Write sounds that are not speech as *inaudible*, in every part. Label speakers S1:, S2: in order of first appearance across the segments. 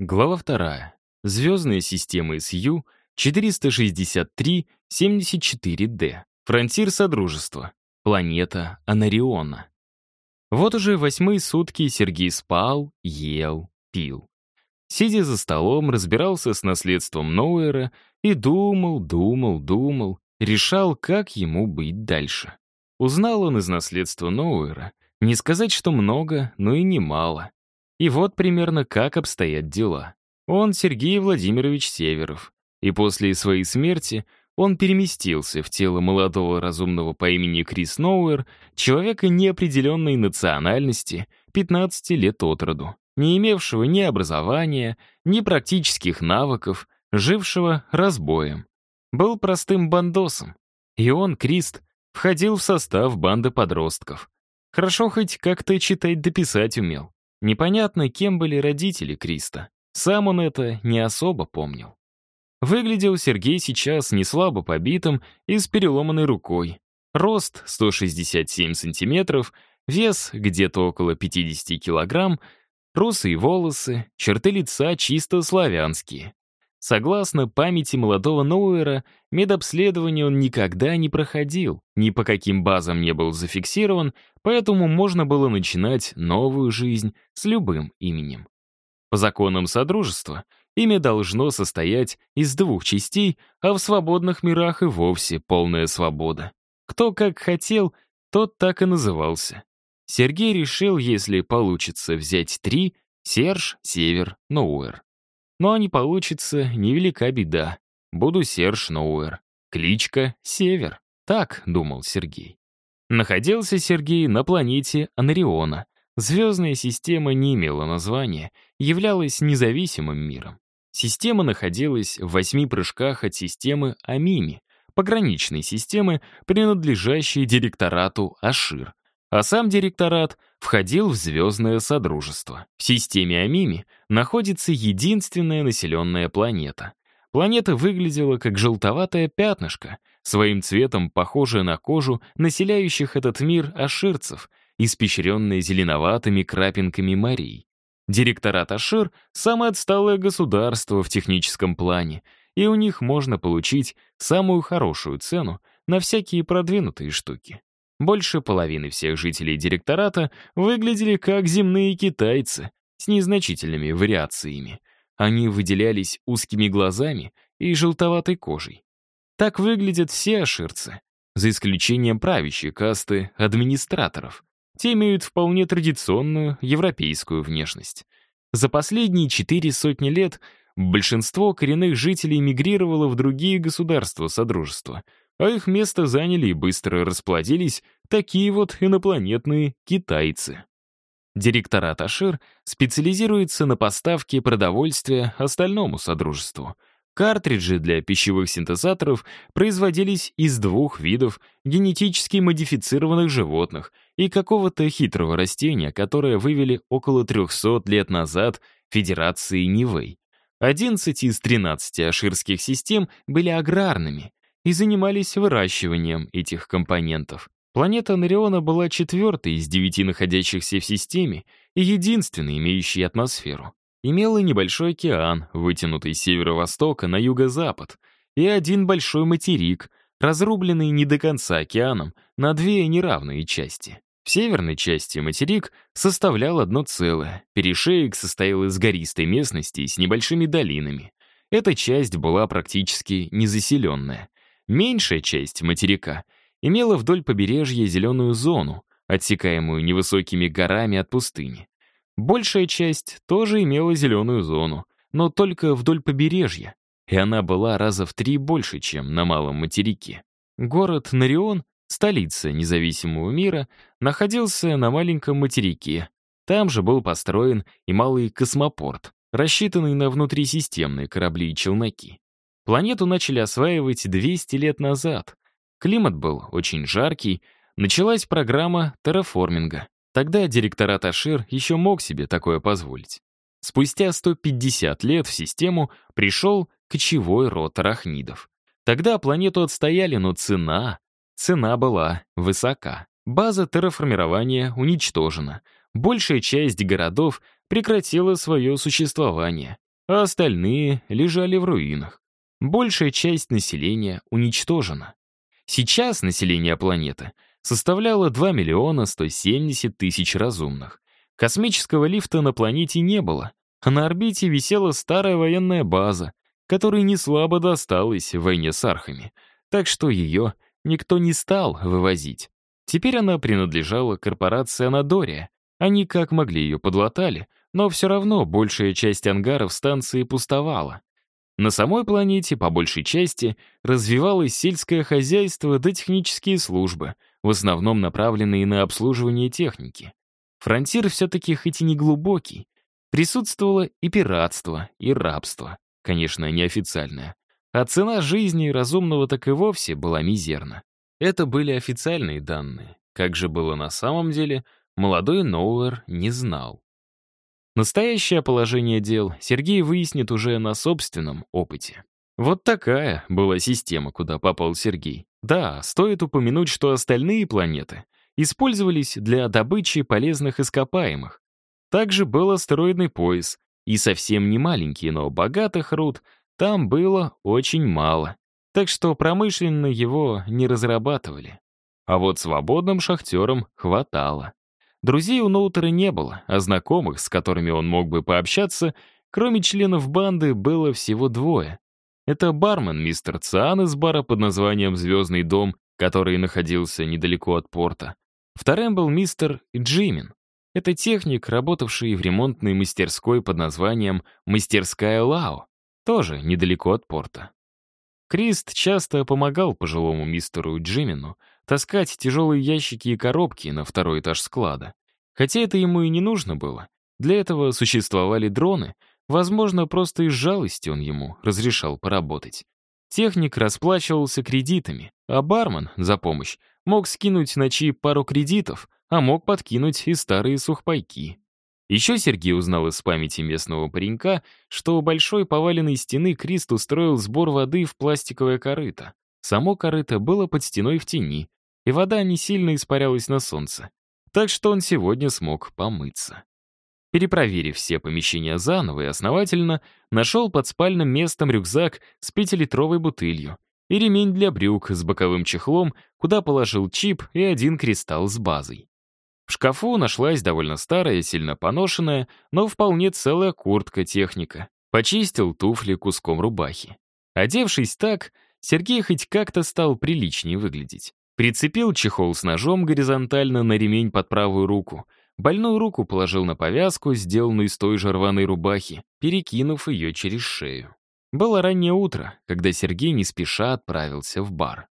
S1: Глава вторая. Звездная система СЮ 463-74D. Фронтир Содружества. Планета Анариона. Вот уже восьмые сутки Сергей спал, ел, пил. Сидя за столом, разбирался с наследством Ноуэра и думал, думал, думал, решал, как ему быть дальше. Узнал он из наследства Ноуэра, не сказать, что много, но и немало. И вот примерно как обстоят дела. Он Сергей Владимирович Северов. И после своей смерти он переместился в тело молодого разумного по имени Крис Ноуэр, человека неопределенной национальности, 15 лет от роду, не имевшего ни образования, ни практических навыков, жившего разбоем. Был простым бандосом. И он, Крист, входил в состав банды подростков. Хорошо хоть как-то читать да писать умел. Непонятно, кем были родители Криста. Сам он это не особо помнил. Выглядел Сергей сейчас не слабо побитым и с переломанной рукой. Рост 167 сантиметров, вес где-то около 50 килограмм, русые волосы, черты лица чисто славянские. Согласно памяти молодого Ноуэра, медобследование он никогда не проходил, ни по каким базам не был зафиксирован, поэтому можно было начинать новую жизнь с любым именем. По законам Содружества имя должно состоять из двух частей, а в свободных мирах и вовсе полная свобода. Кто как хотел, тот так и назывался. Сергей решил, если получится взять три — Серж, Север, Ноуэр. Но не получится, невелика беда. Буду Серж Ноуэр. Кличка Север. Так, думал Сергей. Находился Сергей на планете Анариона. Звездная система не имела названия, являлась независимым миром. Система находилась в восьми прыжках от системы Амими, пограничной системы, принадлежащей директорату Ашир, а сам директорат входил в Звездное Содружество. В системе Амими находится единственная населенная планета. Планета выглядела как желтоватое пятнышко, своим цветом похожее на кожу населяющих этот мир аширцев, испещренное зеленоватыми крапинками морей. Директорат Ашир — самое отсталое государство в техническом плане, и у них можно получить самую хорошую цену на всякие продвинутые штуки. Больше половины всех жителей директората выглядели как земные китайцы с незначительными вариациями. Они выделялись узкими глазами и желтоватой кожей. Так выглядят все аширцы, за исключением правящей касты администраторов. Те имеют вполне традиционную европейскую внешность. За последние четыре сотни лет большинство коренных жителей мигрировало в другие государства Содружества — а их место заняли и быстро расплодились такие вот инопланетные китайцы. Директорат Ашир специализируется на поставке продовольствия остальному Содружеству. Картриджи для пищевых синтезаторов производились из двух видов генетически модифицированных животных и какого-то хитрого растения, которое вывели около 300 лет назад Федерации Нивэй. 11 из 13 аширских систем были аграрными, и занимались выращиванием этих компонентов. Планета Нариона была четвертой из девяти находящихся в системе и единственной, имеющей атмосферу. Имела небольшой океан, вытянутый с северо-востока на юго-запад, и один большой материк, разрубленный не до конца океаном на две неравные части. В северной части материк составлял одно целое. Перешеек состоял из гористой местности с небольшими долинами. Эта часть была практически незаселенная. Меньшая часть материка имела вдоль побережья зеленую зону, отсекаемую невысокими горами от пустыни. Большая часть тоже имела зеленую зону, но только вдоль побережья, и она была раза в три больше, чем на малом материке. Город Нарион, столица независимого мира, находился на маленьком материке. Там же был построен и малый космопорт, рассчитанный на внутрисистемные корабли и челноки. Планету начали осваивать 200 лет назад. Климат был очень жаркий, началась программа терраформинга. Тогда директорат Ашир еще мог себе такое позволить. Спустя 150 лет в систему пришел кочевой род арахнидов. Тогда планету отстояли, но цена... Цена была высока. База терраформирования уничтожена. Большая часть городов прекратила свое существование. а остальные лежали в руинах. Большая часть населения уничтожена. Сейчас население планеты составляло 2 миллиона 170 тысяч разумных. Космического лифта на планете не было, а на орбите висела старая военная база, которой не слабо досталась в войне с архами, так что ее никто не стал вывозить. Теперь она принадлежала корпорации Анадория. Они как могли ее подлатали, но все равно большая часть ангаров станции пустовала. На самой планете, по большей части, развивалось сельское хозяйство да технические службы, в основном направленные на обслуживание техники. Фронтир все-таки хоть и не глубокий, присутствовало и пиратство, и рабство, конечно, неофициальное. А цена жизни разумного так и вовсе была мизерна. Это были официальные данные. Как же было на самом деле, молодой Ноуэр не знал. Настоящее положение дел Сергей выяснит уже на собственном опыте. Вот такая была система, куда попал Сергей. Да, стоит упомянуть, что остальные планеты использовались для добычи полезных ископаемых. Также был астероидный пояс, и совсем не маленький, но богатых руд там было очень мало. Так что промышленно его не разрабатывали. А вот свободным шахтерам хватало. Друзей у Ноутера не было, а знакомых, с которыми он мог бы пообщаться, кроме членов банды, было всего двое. Это бармен мистер Циан из бара под названием «Звездный дом», который находился недалеко от порта. Вторым был мистер Джимин. Это техник, работавший в ремонтной мастерской под названием «Мастерская Лао», тоже недалеко от порта. Крист часто помогал пожилому мистеру Джимину таскать тяжелые ящики и коробки на второй этаж склада. Хотя это ему и не нужно было. Для этого существовали дроны, возможно, просто из жалости он ему разрешал поработать. Техник расплачивался кредитами, а бармен за помощь мог скинуть на чип пару кредитов, а мог подкинуть и старые сухпайки. Еще Сергей узнал из памяти местного паренька, что у большой поваленной стены Крист устроил сбор воды в пластиковое корыто. Само корыто было под стеной в тени, и вода не сильно испарялась на солнце. Так что он сегодня смог помыться. Перепроверив все помещения заново и основательно, нашел под спальным местом рюкзак с пятилитровой бутылью и ремень для брюк с боковым чехлом, куда положил чип и один кристалл с базой. В шкафу нашлась довольно старая, сильно поношенная, но вполне целая куртка-техника. Почистил туфли куском рубахи. Одевшись так, Сергей хоть как-то стал приличнее выглядеть. Прицепил чехол с ножом горизонтально на ремень под правую руку. Больную руку положил на повязку, сделанную из той же рваной рубахи, перекинув ее через шею. Было раннее утро, когда Сергей не спеша отправился в бар.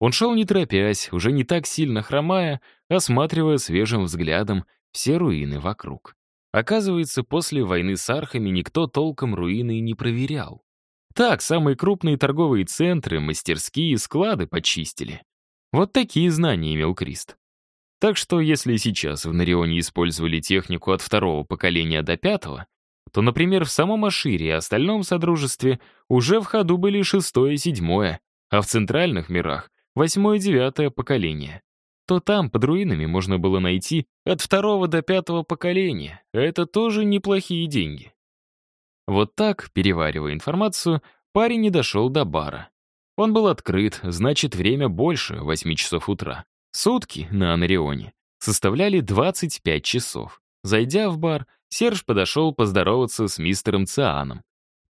S1: Он шел не торопясь, уже не так сильно хромая, осматривая свежим взглядом все руины вокруг. Оказывается, после войны с архами никто толком руины не проверял. Так, самые крупные торговые центры, мастерские и склады почистили. Вот такие знания имел Крист. Так что если сейчас в Нарионе использовали технику от второго поколения до пятого, то, например, в самом Ашире и остальном Содружестве уже в ходу были шестое и седьмое, а в центральных мирах — восьмое и девятое поколение. То там под руинами можно было найти от второго до пятого поколения, а это тоже неплохие деньги. Вот так, переваривая информацию, парень не дошел до бара. Он был открыт, значит, время больше 8 часов утра. Сутки на Анарионе составляли 25 часов. Зайдя в бар, Серж подошел поздороваться с мистером Цианом.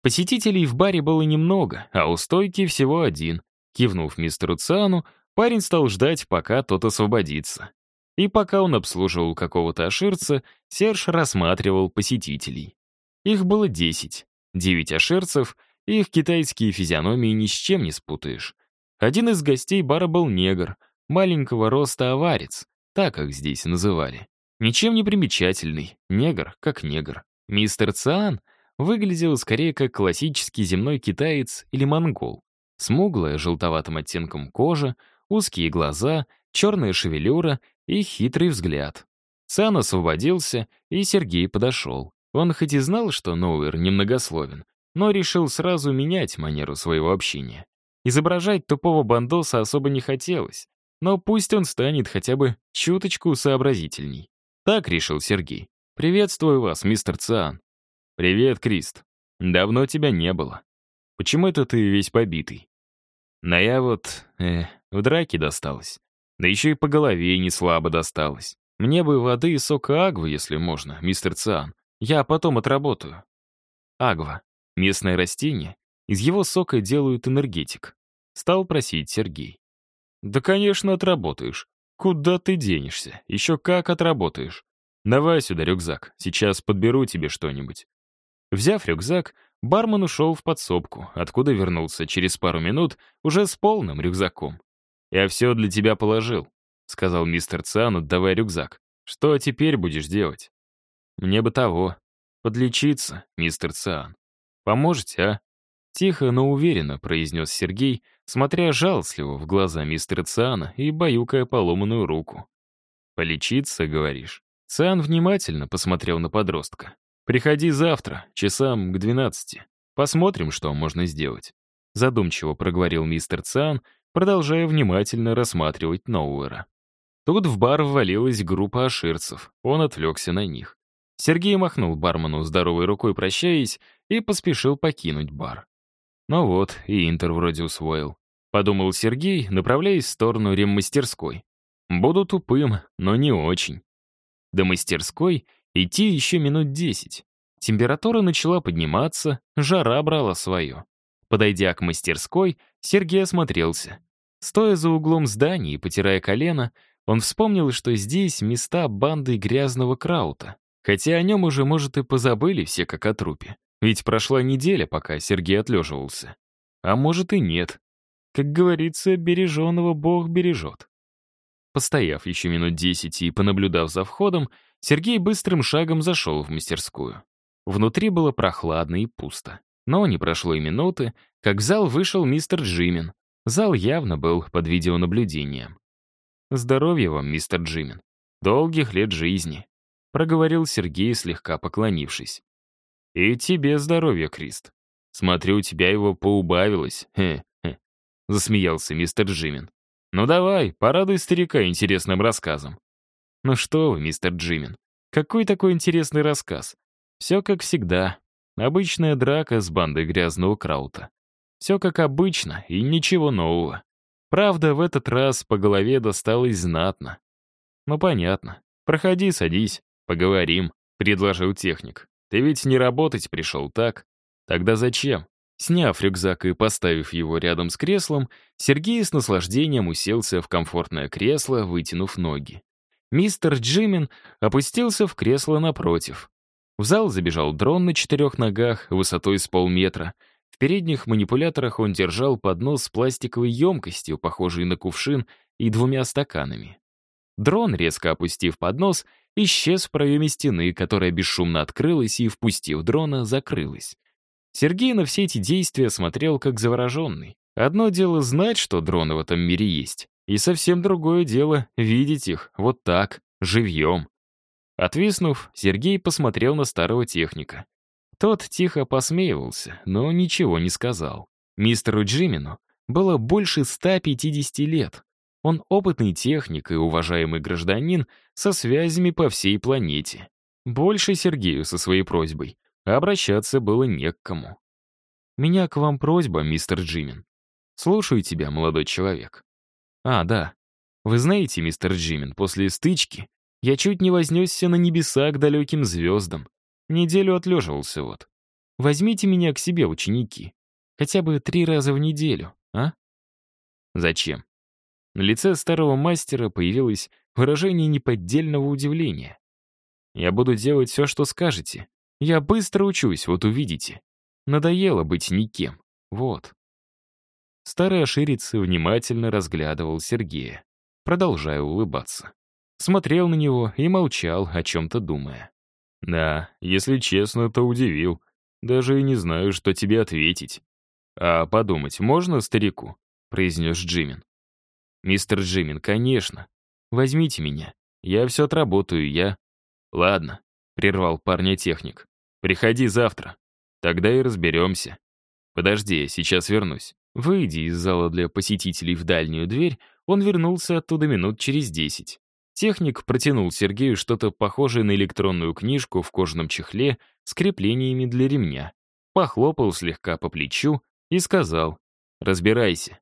S1: Посетителей в баре было немного, а у стойки всего один. Кивнув мистеру Циану, парень стал ждать, пока тот освободится. И пока он обслуживал какого-то аширца, Серж рассматривал посетителей. Их было 10. 9 аширцев их китайские физиономии ни с чем не спутаешь. Один из гостей бара был негр, маленького роста аварец, так как здесь называли. Ничем не примечательный, негр как негр. Мистер Циан выглядел скорее как классический земной китаец или монгол. Смуглая, желтоватым оттенком кожа, узкие глаза, черная шевелюра и хитрый взгляд. Циан освободился, и Сергей подошел. Он хоть и знал, что Ноуэр немногословен, но решил сразу менять манеру своего общения. Изображать тупого бандоса особо не хотелось, но пусть он станет хотя бы чуточку сообразительней. Так решил Сергей. «Приветствую вас, мистер Циан». «Привет, Крист». Давно тебя не было. Почему это ты весь побитый? Но я вот, э, в драке досталось. Да еще и по голове не слабо досталось. Мне бы воды и сока агвы, если можно, мистер Циан. Я потом отработаю. Агва. Местное растение. Из его сока делают энергетик. Стал просить Сергей. Да, конечно, отработаешь. Куда ты денешься? Еще как отработаешь. Давай сюда рюкзак. Сейчас подберу тебе что-нибудь. Взяв рюкзак, бармен ушел в подсобку, откуда вернулся через пару минут уже с полным рюкзаком. «Я все для тебя положил», — сказал мистер Циан, отдавая рюкзак. «Что теперь будешь делать?» «Мне бы того. Подлечиться, мистер Циан. Поможете, а?» Тихо, но уверенно произнес Сергей, смотря жалостливо в глаза мистера Циана и баюкая поломанную руку. «Полечиться, говоришь?» Циан внимательно посмотрел на подростка. «Приходи завтра, часам к двенадцати. Посмотрим, что можно сделать». Задумчиво проговорил мистер Циан, продолжая внимательно рассматривать Ноуэра. Тут в бар ввалилась группа аширцев. Он отвлекся на них. Сергей махнул бармену здоровой рукой, прощаясь, и поспешил покинуть бар. Ну вот, и Интер вроде усвоил. Подумал Сергей, направляясь в сторону реммастерской. Буду тупым, но не очень. До мастерской идти еще минут десять. Температура начала подниматься, жара брала свое. Подойдя к мастерской, Сергей осмотрелся. Стоя за углом здания и потирая колено, он вспомнил, что здесь места банды грязного краута. Хотя о нем уже, может, и позабыли все как о трупе. Ведь прошла неделя, пока Сергей отлеживался. А может и нет. Как говорится, береженого Бог бережет. Постояв еще минут десять и понаблюдав за входом, Сергей быстрым шагом зашел в мастерскую. Внутри было прохладно и пусто. Но не прошло и минуты, как в зал вышел мистер Джимин. Зал явно был под видеонаблюдением. «Здоровья вам, мистер Джимин. Долгих лет жизни», — проговорил Сергей, слегка поклонившись. «И тебе здоровья, Крист. Смотрю, у тебя его поубавилось. Хе-хе», — засмеялся мистер Джимин. «Ну давай, порадуй старика интересным рассказом». «Ну что вы, мистер Джимин, какой такой интересный рассказ? Все как всегда. Обычная драка с бандой грязного краута. Все как обычно и ничего нового. Правда, в этот раз по голове досталось знатно. Ну понятно. Проходи, садись, поговорим», — предложил техник. Ты ведь не работать пришел, так? Тогда зачем? Сняв рюкзак и поставив его рядом с креслом, Сергей с наслаждением уселся в комфортное кресло, вытянув ноги. Мистер Джимин опустился в кресло напротив. В зал забежал дрон на четырех ногах, высотой с полметра. В передних манипуляторах он держал поднос с пластиковой емкостью, похожей на кувшин, и двумя стаканами. Дрон, резко опустив поднос, исчез в проеме стены, которая бесшумно открылась и, впустив дрона, закрылась. Сергей на все эти действия смотрел как завороженный. Одно дело знать, что дроны в этом мире есть, и совсем другое дело видеть их вот так, живьем. Отвиснув, Сергей посмотрел на старого техника. Тот тихо посмеивался, но ничего не сказал. Мистеру Джимину было больше 150 лет, он опытный техник и уважаемый гражданин со связями по всей планете. Больше Сергею со своей просьбой обращаться было не к кому. «Меня к вам просьба, мистер Джимин. Слушаю тебя, молодой человек». «А, да. Вы знаете, мистер Джимин, после стычки я чуть не вознесся на небеса к далеким звездам. Неделю отлеживался вот. Возьмите меня к себе, ученики. Хотя бы три раза в неделю, а?» «Зачем?» На лице старого мастера появилось выражение неподдельного удивления. «Я буду делать все, что скажете. Я быстро учусь, вот увидите. Надоело быть никем. Вот». Старый оширец внимательно разглядывал Сергея, продолжая улыбаться. Смотрел на него и молчал, о чем-то думая. «Да, если честно, то удивил. Даже и не знаю, что тебе ответить. А подумать можно старику?» — произнес Джимин. «Мистер Джимин, конечно. Возьмите меня. Я все отработаю, я...» «Ладно», — прервал парня техник. «Приходи завтра. Тогда и разберемся. Подожди, я сейчас вернусь». Выйдя из зала для посетителей в дальнюю дверь, он вернулся оттуда минут через десять. Техник протянул Сергею что-то похожее на электронную книжку в кожаном чехле с креплениями для ремня. похлопал слегка по плечу и сказал «Разбирайся.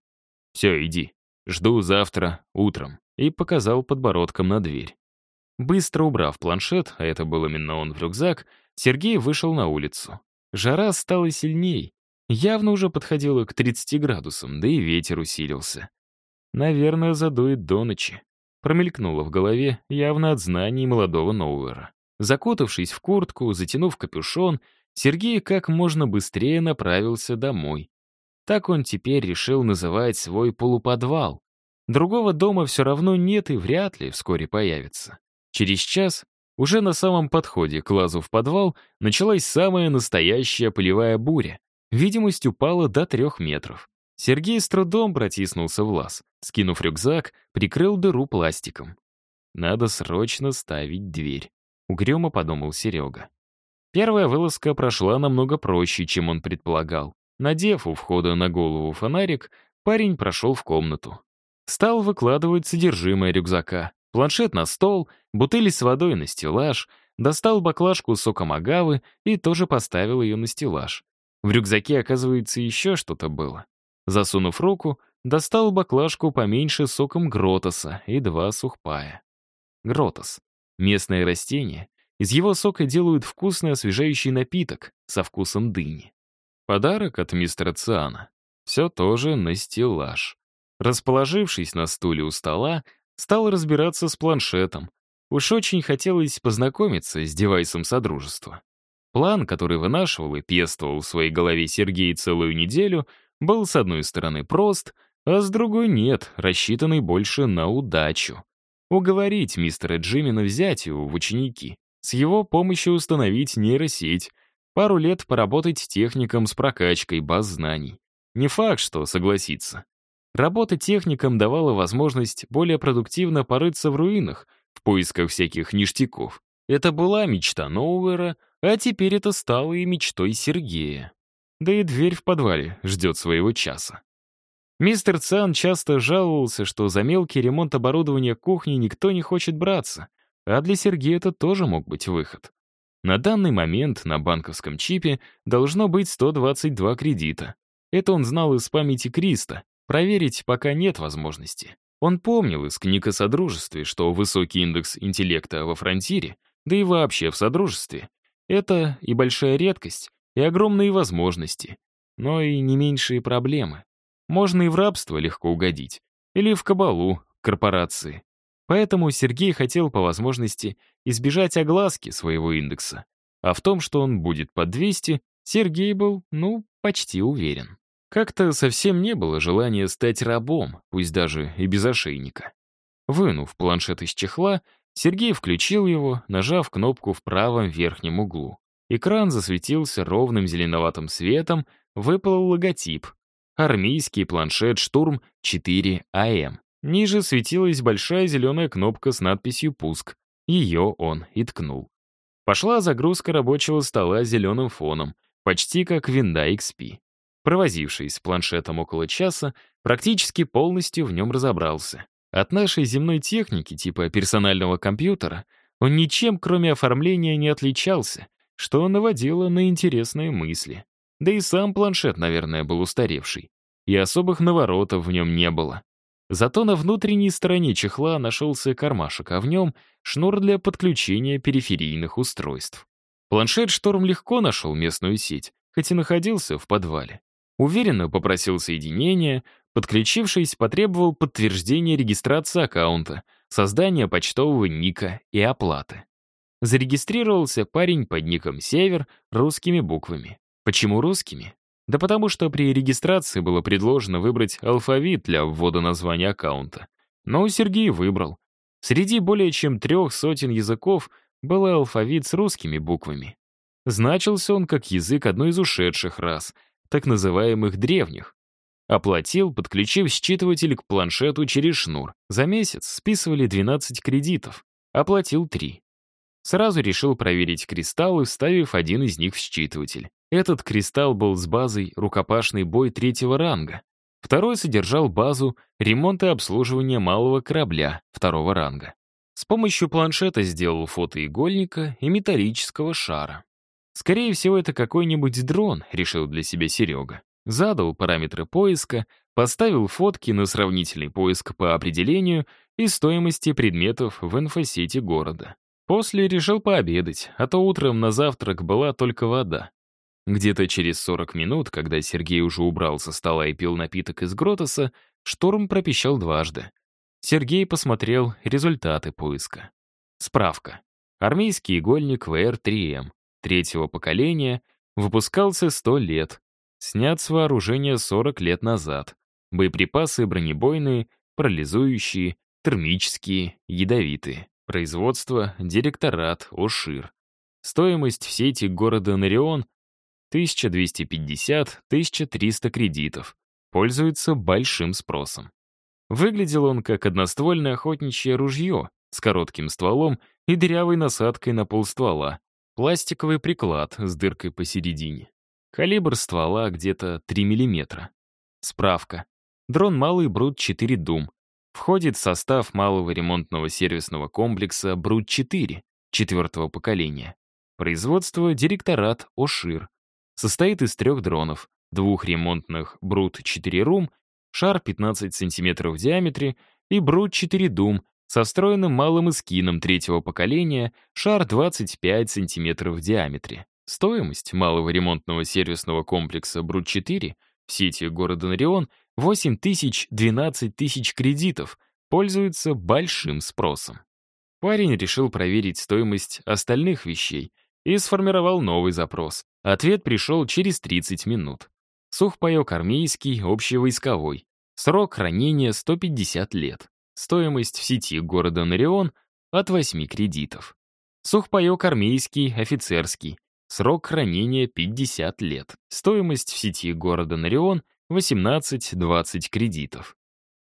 S1: Все, иди. Жду завтра утром» и показал подбородком на дверь. Быстро убрав планшет, а это был именно он в рюкзак, Сергей вышел на улицу. Жара стала сильней, явно уже подходила к 30 градусам, да и ветер усилился. Наверное, задует до ночи. Промелькнуло в голове, явно от знаний молодого Ноуэра. Закутавшись в куртку, затянув капюшон, Сергей как можно быстрее направился домой. Так он теперь решил называть свой полуподвал. Другого дома все равно нет и вряд ли вскоре появится. Через час, уже на самом подходе к лазу в подвал, началась самая настоящая полевая буря. Видимость упала до трех метров. Сергей с трудом протиснулся в лаз. Скинув рюкзак, прикрыл дыру пластиком. «Надо срочно ставить дверь», — угрюмо подумал Серега. Первая вылазка прошла намного проще, чем он предполагал. Надев у входа на голову фонарик, парень прошел в комнату. Стал выкладывать содержимое рюкзака. Планшет на стол, бутыли с водой на стеллаж, достал баклажку с соком агавы и тоже поставил ее на стеллаж. В рюкзаке, оказывается, еще что-то было. Засунув руку, достал баклажку поменьше соком гротоса и два сухпая. Гротос — местное растение. Из его сока делают вкусный освежающий напиток со вкусом дыни. Подарок от мистера Циана. Все тоже на стеллаж. Расположившись на стуле у стола, Стал разбираться с планшетом. Уж очень хотелось познакомиться с девайсом Содружества. План, который вынашивал и пестовал в своей голове Сергей целую неделю, был с одной стороны прост, а с другой нет, рассчитанный больше на удачу. Уговорить мистера Джимина взять его в ученики, с его помощью установить нейросеть, пару лет поработать техником с прокачкой баз знаний. Не факт, что согласится. Работа техникам давала возможность более продуктивно порыться в руинах, в поисках всяких ништяков. Это была мечта Ноуэра, а теперь это стало и мечтой Сергея. Да и дверь в подвале ждет своего часа. Мистер Цан часто жаловался, что за мелкий ремонт оборудования кухни никто не хочет браться, а для Сергея это тоже мог быть выход. На данный момент на банковском чипе должно быть 122 кредита. Это он знал из памяти Криста, Проверить пока нет возможности. Он помнил из книг о Содружестве, что высокий индекс интеллекта во фронтире, да и вообще в Содружестве, это и большая редкость, и огромные возможности, но и не меньшие проблемы. Можно и в рабство легко угодить, или в кабалу, корпорации. Поэтому Сергей хотел по возможности избежать огласки своего индекса. А в том, что он будет под 200, Сергей был, ну, почти уверен. Как-то совсем не было желания стать рабом, пусть даже и без ошейника. Вынув планшет из чехла, Сергей включил его, нажав кнопку в правом верхнем углу. Экран засветился ровным зеленоватым светом, выпал логотип. Армейский планшет «Штурм 4АМ». Ниже светилась большая зеленая кнопка с надписью «Пуск». Ее он и ткнул. Пошла загрузка рабочего стола зеленым фоном, почти как винда XP. Провозившись с планшетом около часа, практически полностью в нем разобрался. От нашей земной техники, типа персонального компьютера, он ничем, кроме оформления, не отличался, что наводило на интересные мысли. Да и сам планшет, наверное, был устаревший. И особых наворотов в нем не было. Зато на внутренней стороне чехла нашелся кармашек, а в нем шнур для подключения периферийных устройств. Планшет «Шторм» легко нашел местную сеть, хоть и находился в подвале. Уверенно попросил соединения, подключившись, потребовал подтверждения регистрации аккаунта, создания почтового ника и оплаты. Зарегистрировался парень под ником «Север» русскими буквами. Почему русскими? Да потому что при регистрации было предложено выбрать алфавит для ввода названия аккаунта. Но Сергей выбрал. Среди более чем трех сотен языков был алфавит с русскими буквами. Значился он как язык одной из ушедших рас, так называемых древних. Оплатил, подключив считыватель к планшету через шнур. За месяц списывали 12 кредитов. Оплатил 3. Сразу решил проверить кристаллы, вставив один из них в считыватель. Этот кристалл был с базой «Рукопашный бой» третьего ранга. Второй содержал базу «Ремонт и обслуживание малого корабля» второго ранга. С помощью планшета сделал фото игольника и металлического шара. Скорее всего, это какой-нибудь дрон, решил для себя Серега. Задал параметры поиска, поставил фотки на сравнительный поиск по определению и стоимости предметов в инфосети города. После решил пообедать, а то утром на завтрак была только вода. Где-то через 40 минут, когда Сергей уже убрал со стола и пил напиток из Гротоса, шторм пропищал дважды. Сергей посмотрел результаты поиска. Справка. Армейский игольник ВР-3М третьего поколения выпускался 100 лет. Снят с вооружения 40 лет назад. Боеприпасы бронебойные, парализующие, термические, ядовитые. Производство, директорат, ОШИР. Стоимость в сети города Нарион 1250-1300 кредитов. Пользуется большим спросом. Выглядел он как одноствольное охотничье ружье с коротким стволом и дырявой насадкой на полствола, пластиковый приклад с дыркой посередине. Калибр ствола где-то 3 мм. Справка. Дрон «Малый Брут-4 Дум». Входит в состав малого ремонтного сервисного комплекса «Брут-4» четвертого поколения. Производство директорат «Ошир». Состоит из трех дронов, двух ремонтных «Брут-4 Рум», шар 15 см в диаметре и «Брут-4 Дум» со встроенным малым эскином третьего поколения, шар 25 см в диаметре. Стоимость малого ремонтного сервисного комплекса «Брут-4» в сети города Нарион 8 тысяч 12 тысяч кредитов, пользуется большим спросом. Парень решил проверить стоимость остальных вещей и сформировал новый запрос. Ответ пришел через 30 минут. Сухпайок армейский, общевойсковой. Срок хранения 150 лет. Стоимость в сети города Нарион от 8 кредитов. Сухпайок армейский, офицерский. Срок хранения 50 лет. Стоимость в сети города Нарион 18-20 кредитов.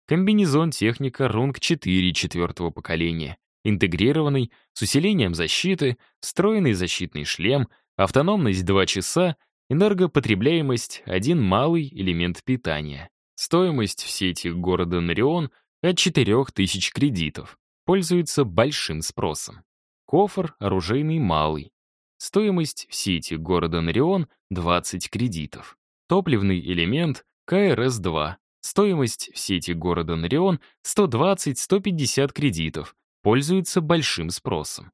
S1: Комбинезон техника Рунг-4 четвертого поколения. Интегрированный, с усилением защиты, встроенный защитный шлем, автономность 2 часа, энергопотребляемость — один малый элемент питания. Стоимость в сети города Нарион от 4000 кредитов. Пользуется большим спросом. Кофр оружейный малый. Стоимость в сети города Нарион 20 кредитов. Топливный элемент КРС-2. Стоимость в сети города Нарион 120-150 кредитов. Пользуется большим спросом.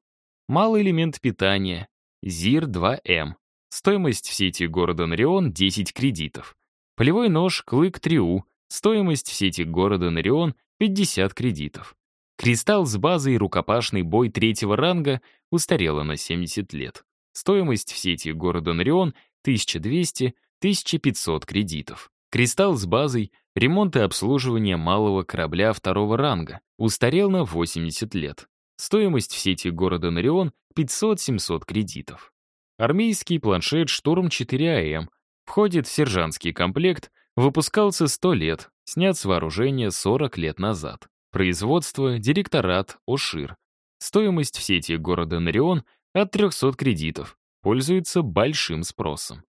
S1: Малый элемент питания ЗИР-2М. Стоимость в сети города Нарион 10 кредитов. Полевой нож Клык 3У. Стоимость в сети города Нарион 50 кредитов. Кристалл с базой рукопашный бой третьего ранга устарела на 70 лет. Стоимость в сети города Нарион 1200-1500 кредитов. Кристалл с базой ремонт и обслуживание малого корабля второго ранга устарел на 80 лет. Стоимость в сети города Нарион 500-700 кредитов. Армейский планшет «Штурм 4АМ» входит в сержантский комплект, выпускался 100 лет, снят с вооружения 40 лет назад. Производство, директорат, ОШИР. Стоимость в сети города Нарион от 300 кредитов. Пользуется большим спросом.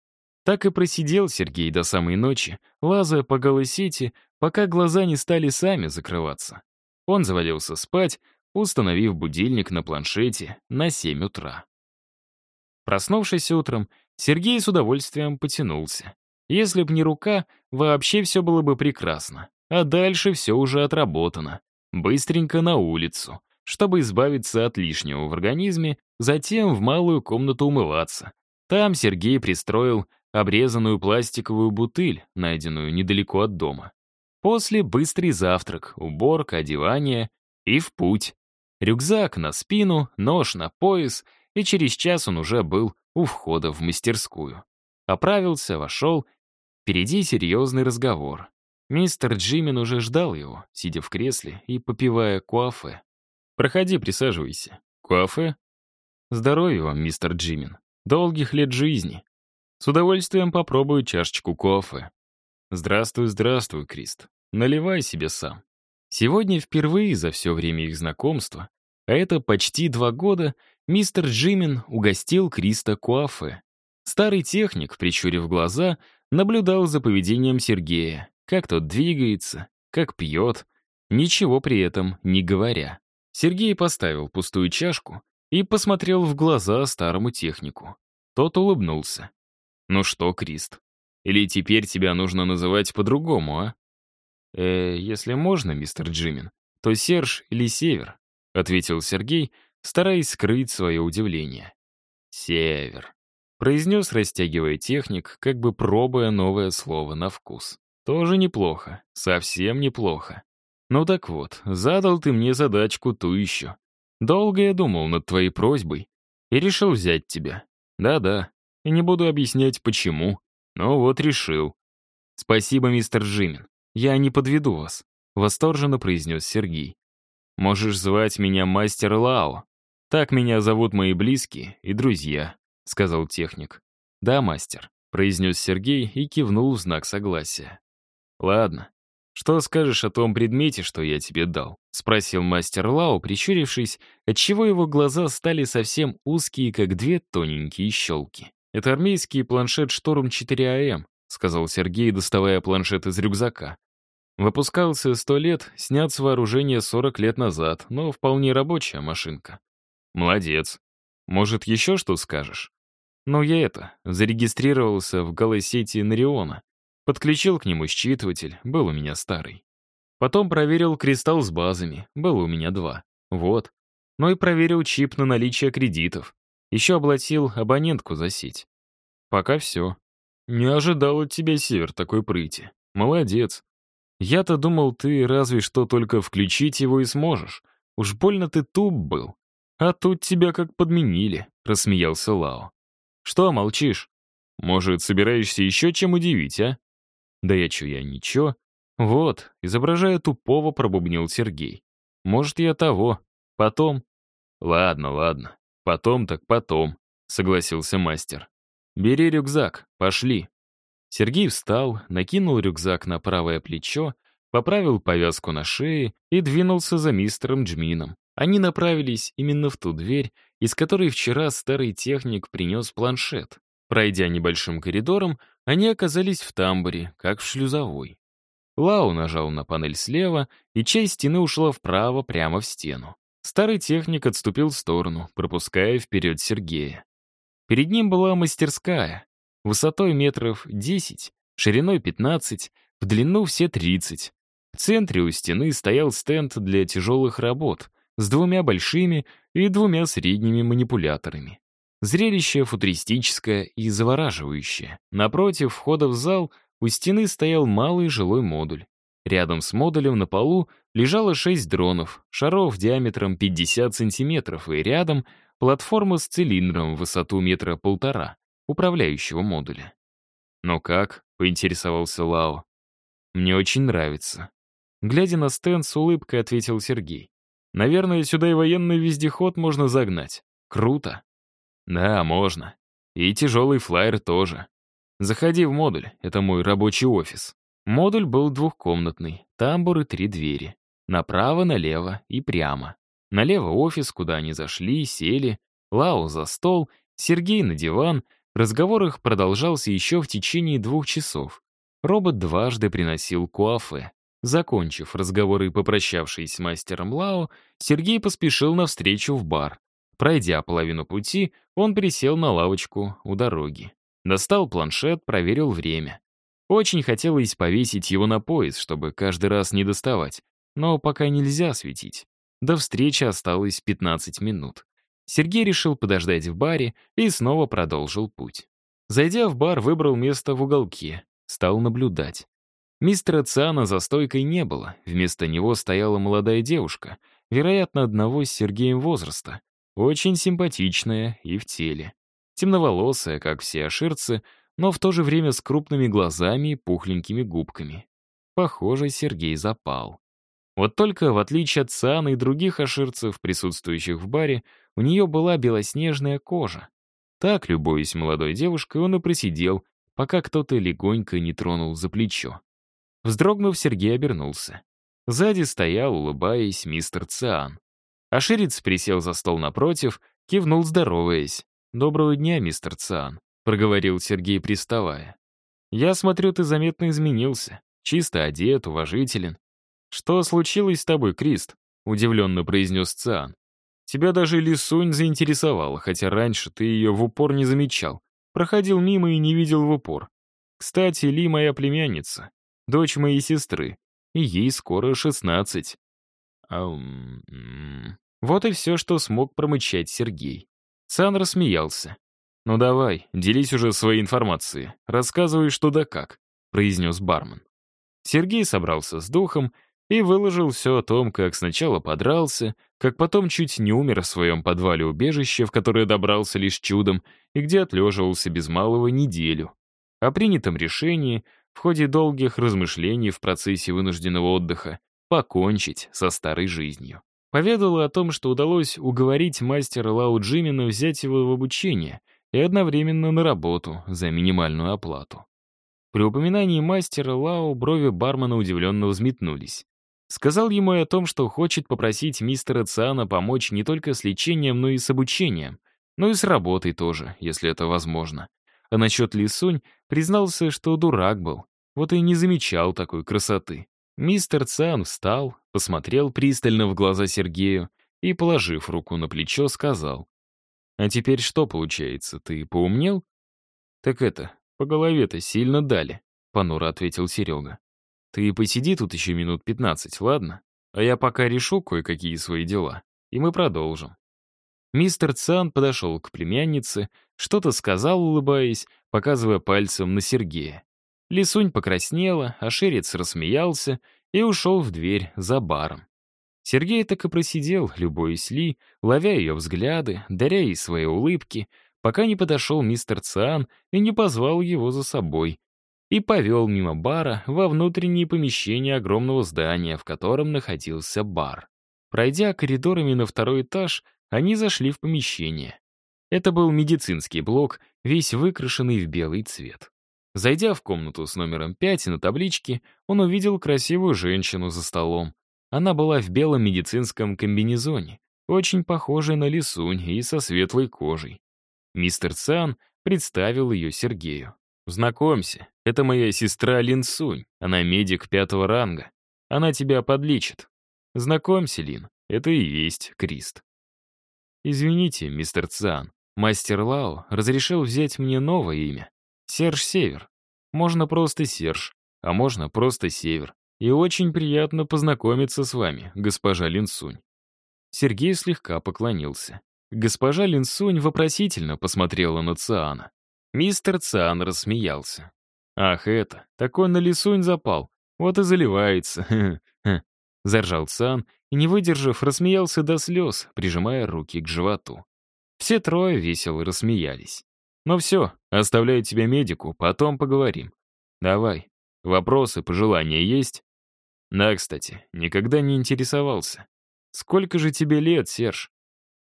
S1: Так и просидел Сергей до самой ночи, лазая по голой сети, пока глаза не стали сами закрываться. Он завалился спать, установив будильник на планшете на 7 утра. Проснувшись утром, Сергей с удовольствием потянулся. Если б не рука, вообще все было бы прекрасно. А дальше все уже отработано. Быстренько на улицу, чтобы избавиться от лишнего в организме, затем в малую комнату умываться. Там Сергей пристроил обрезанную пластиковую бутыль, найденную недалеко от дома. После быстрый завтрак, уборка, одевание и в путь. Рюкзак на спину, нож на пояс, и через час он уже был у входа в мастерскую. Оправился, вошел Впереди серьезный разговор. Мистер Джимин уже ждал его, сидя в кресле и попивая куафе. «Проходи, присаживайся. Куафе?» «Здоровья вам, мистер Джимин. Долгих лет жизни. С удовольствием попробую чашечку кофе». «Здравствуй, здравствуй, Крист. Наливай себе сам». Сегодня впервые за все время их знакомства, а это почти два года, мистер Джимин угостил Криста кофе. Старый техник, прищурив глаза, наблюдал за поведением Сергея, как тот двигается, как пьет, ничего при этом не говоря. Сергей поставил пустую чашку и посмотрел в глаза старому технику. Тот улыбнулся. «Ну что, Крист, или теперь тебя нужно называть по-другому, а?» «Э, если можно, мистер Джимин, то Серж или Север», — ответил Сергей, стараясь скрыть свое удивление. «Север», — произнес, растягивая техник, как бы пробуя новое слово на вкус. «Тоже неплохо, совсем неплохо. Ну так вот, задал ты мне задачку ту еще. Долго я думал над твоей просьбой и решил взять тебя. Да-да, и не буду объяснять, почему, но вот решил. Спасибо, мистер Джимин, я не подведу вас», — восторженно произнес Сергей. «Можешь звать меня мастер Лао. Так меня зовут мои близкие и друзья», — сказал техник. «Да, мастер», — произнес Сергей и кивнул в знак согласия. «Ладно, «Что скажешь о том предмете, что я тебе дал?» — спросил мастер Лао, прищурившись, отчего его глаза стали совсем узкие, как две тоненькие щелки. «Это армейский планшет «Шторм 4АМ», — сказал Сергей, доставая планшет из рюкзака. Выпускался сто лет, снят с вооружения 40 лет назад, но вполне рабочая машинка. Молодец. Может, еще что скажешь? Ну, я это, зарегистрировался в галосети Нариона. Подключил к нему считыватель, был у меня старый. Потом проверил кристалл с базами, было у меня два. Вот. Ну и проверил чип на наличие кредитов. Еще оплатил абонентку за сеть. Пока все. Не ожидал от тебя, Север, такой прыти. Молодец. Я-то думал, ты разве что только включить его и сможешь. Уж больно ты туп был. А тут тебя как подменили, рассмеялся Лао. Что молчишь? Может, собираешься еще чем удивить, а? Да я чё, я ничего. Вот, изображая тупого, пробубнил Сергей. Может, я того. Потом. Ладно, ладно. Потом так потом, согласился мастер. Бери рюкзак, пошли. Сергей встал, накинул рюкзак на правое плечо, поправил повязку на шее и двинулся за мистером Джмином. Они направились именно в ту дверь, из которой вчера старый техник принес планшет. Пройдя небольшим коридором, они оказались в тамбуре, как в шлюзовой. Лау нажал на панель слева, и часть стены ушла вправо, прямо в стену. Старый техник отступил в сторону, пропуская вперед Сергея. Перед ним была мастерская, высотой метров 10, шириной 15, в длину все 30. В центре у стены стоял стенд для тяжелых работ с двумя большими и двумя средними манипуляторами. Зрелище футуристическое и завораживающее. Напротив входа в зал у стены стоял малый жилой модуль. Рядом с модулем на полу лежало шесть дронов, шаров диаметром 50 сантиметров, и рядом платформа с цилиндром в высоту метра полтора, управляющего модуля. «Но как?» — поинтересовался Лао. «Мне очень нравится». Глядя на стенд, с улыбкой ответил Сергей. «Наверное, сюда и военный вездеход можно загнать. Круто». Да, можно. И тяжелый флайер тоже. Заходи в модуль, это мой рабочий офис. Модуль был двухкомнатный, тамбур и три двери. Направо, налево и прямо. Налево офис, куда они зашли, сели. Лао за стол, Сергей на диван. Разговор их продолжался еще в течение двух часов. Робот дважды приносил куафе. Закончив разговор и попрощавшись с мастером Лао, Сергей поспешил навстречу в бар. Пройдя половину пути, он присел на лавочку у дороги. Достал планшет, проверил время. Очень хотелось повесить его на пояс, чтобы каждый раз не доставать, но пока нельзя светить. До встречи осталось 15 минут. Сергей решил подождать в баре и снова продолжил путь. Зайдя в бар, выбрал место в уголке, стал наблюдать. Мистера Циана за стойкой не было, вместо него стояла молодая девушка, вероятно, одного с Сергеем возраста, очень симпатичная и в теле. Темноволосая, как все аширцы, но в то же время с крупными глазами и пухленькими губками. Похоже, Сергей запал. Вот только, в отличие от Циана и других аширцев, присутствующих в баре, у нее была белоснежная кожа. Так, любуясь молодой девушкой, он и просидел, пока кто-то легонько не тронул за плечо. Вздрогнув, Сергей обернулся. Сзади стоял, улыбаясь, мистер Циан. Аширец присел за стол напротив, кивнул, здороваясь. «Доброго дня, мистер Циан», — проговорил Сергей, приставая. «Я смотрю, ты заметно изменился. Чисто одет, уважителен. Что случилось с тобой, Крист?» — удивленно произнес Циан. «Тебя даже Лисунь заинтересовала, хотя раньше ты ее в упор не замечал. Проходил мимо и не видел в упор. Кстати, Ли моя племянница, дочь моей сестры, и ей скоро шестнадцать. Ам... Вот и все, что смог промычать Сергей. Цан рассмеялся. «Ну давай, делись уже своей информацией. Рассказывай, что да как», — произнес бармен. Сергей собрался с духом и выложил все о том, как сначала подрался, как потом чуть не умер в своем подвале убежища, в которое добрался лишь чудом, и где отлеживался без малого неделю. О принятом решении, в ходе долгих размышлений в процессе вынужденного отдыха, покончить со старой жизнью. Поведала о том, что удалось уговорить мастера Лао Джимина взять его в обучение и одновременно на работу за минимальную оплату. При упоминании мастера Лао брови бармена удивленно взметнулись. Сказал ему о том, что хочет попросить мистера Циана помочь не только с лечением, но и с обучением, но и с работой тоже, если это возможно. А насчет Лисунь признался, что дурак был, вот и не замечал такой красоты. Мистер Циан встал, посмотрел пристально в глаза Сергею и, положив руку на плечо, сказал. «А теперь что получается, ты поумнел?» «Так это, по голове-то сильно дали», — понуро ответил Серега. Ты посиди тут еще минут пятнадцать, ладно? А я пока решу кое-какие свои дела, и мы продолжим». Мистер Цан подошел к племяннице, что-то сказал, улыбаясь, показывая пальцем на Сергея. Лисунь покраснела, а Шерец рассмеялся и ушел в дверь за баром. Сергей так и просидел, любуясь Ли, ловя ее взгляды, даря ей свои улыбки, пока не подошел мистер Циан и не позвал его за собой, и повел мимо бара во внутренние помещения огромного здания, в котором находился бар. Пройдя коридорами на второй этаж, они зашли в помещение. Это был медицинский блок, весь выкрашенный в белый цвет. Зайдя в комнату с номером 5 на табличке, он увидел красивую женщину за столом. Она была в белом медицинском комбинезоне, очень похожей на лисунь и со светлой кожей. Мистер Цан представил ее Сергею. «Знакомься, это моя сестра Лин Сунь, она медик пятого ранга. Она тебя подлечит. Знакомься, Лин, это и есть Крист». «Извините, мистер Цан, мастер Лао разрешил взять мне новое имя. Серж Север. Можно просто Серж, а можно просто Север. И очень приятно познакомиться с вами, госпожа Линсунь». Сергей слегка поклонился. Госпожа Линсунь вопросительно посмотрела на Циана. Мистер Циан рассмеялся. «Ах, это, такой на лисунь запал, вот и заливается». *laughs* Заржал Циан и, не выдержав, рассмеялся до слез, прижимая руки к животу. Все трое весело рассмеялись. «Ну все, оставляю тебя медику, потом поговорим. Давай, вопросы, пожелания есть?» «Да, кстати, никогда не интересовался. Сколько же тебе лет, Серж?»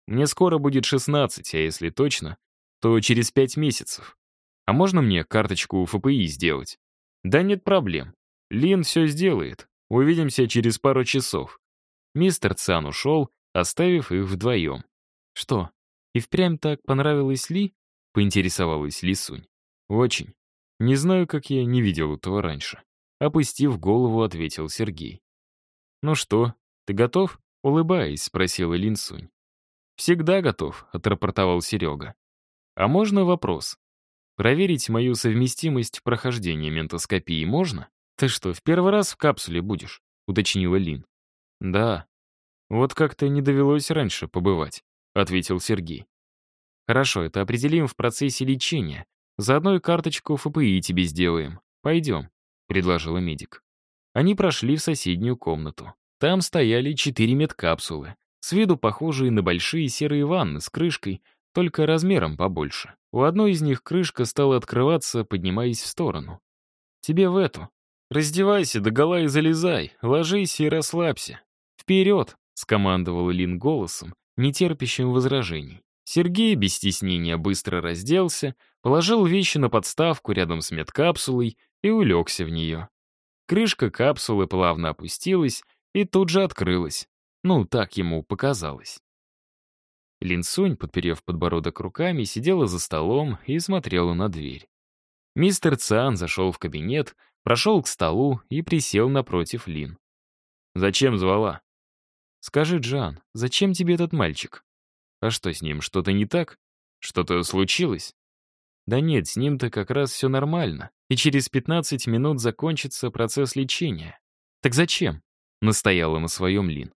S1: «Мне скоро будет 16, а если точно, то через пять месяцев. А можно мне карточку ФПИ сделать? Да нет проблем. Лин все сделает. Увидимся через пару часов. Мистер Цан ушел, оставив их вдвоем. Что, и впрямь так понравилось Ли? Поинтересовалась Лисунь. Очень. Не знаю, как я не видел этого раньше. Опустив голову, ответил Сергей. «Ну что, ты готов?» — улыбаясь, спросила Линсунь. «Всегда готов», — отрапортовал Серега. «А можно вопрос?» Проверить мою совместимость прохождения ментоскопии можно? Ты что, в первый раз в капсуле будешь? Уточнила Лин. Да. Вот как-то не довелось раньше побывать, ответил Сергей. Хорошо, это определим в процессе лечения. Заодно и карточку ФПИ тебе сделаем. Пойдем, предложила медик. Они прошли в соседнюю комнату. Там стояли четыре медкапсулы, с виду похожие на большие серые ванны с крышкой, только размером побольше. У одной из них крышка стала открываться, поднимаясь в сторону. «Тебе в эту. Раздевайся, догола и залезай, ложись и расслабься. Вперед!» — скомандовал Лин голосом, нетерпящим возражений. Сергей без стеснения быстро разделся, положил вещи на подставку рядом с медкапсулой и улегся в нее. Крышка капсулы плавно опустилась и тут же открылась. Ну, так ему показалось. Линсунь, подперев подбородок руками, сидела за столом и смотрела на дверь. Мистер Циан зашел в кабинет, прошел к столу и присел напротив Лин. «Зачем звала?» «Скажи, Джан, зачем тебе этот мальчик? А что с ним, что-то не так? Что-то случилось?» Да нет, с ним-то как раз все нормально, и через 15 минут закончится процесс лечения. Так зачем? Настояла на своем Лин.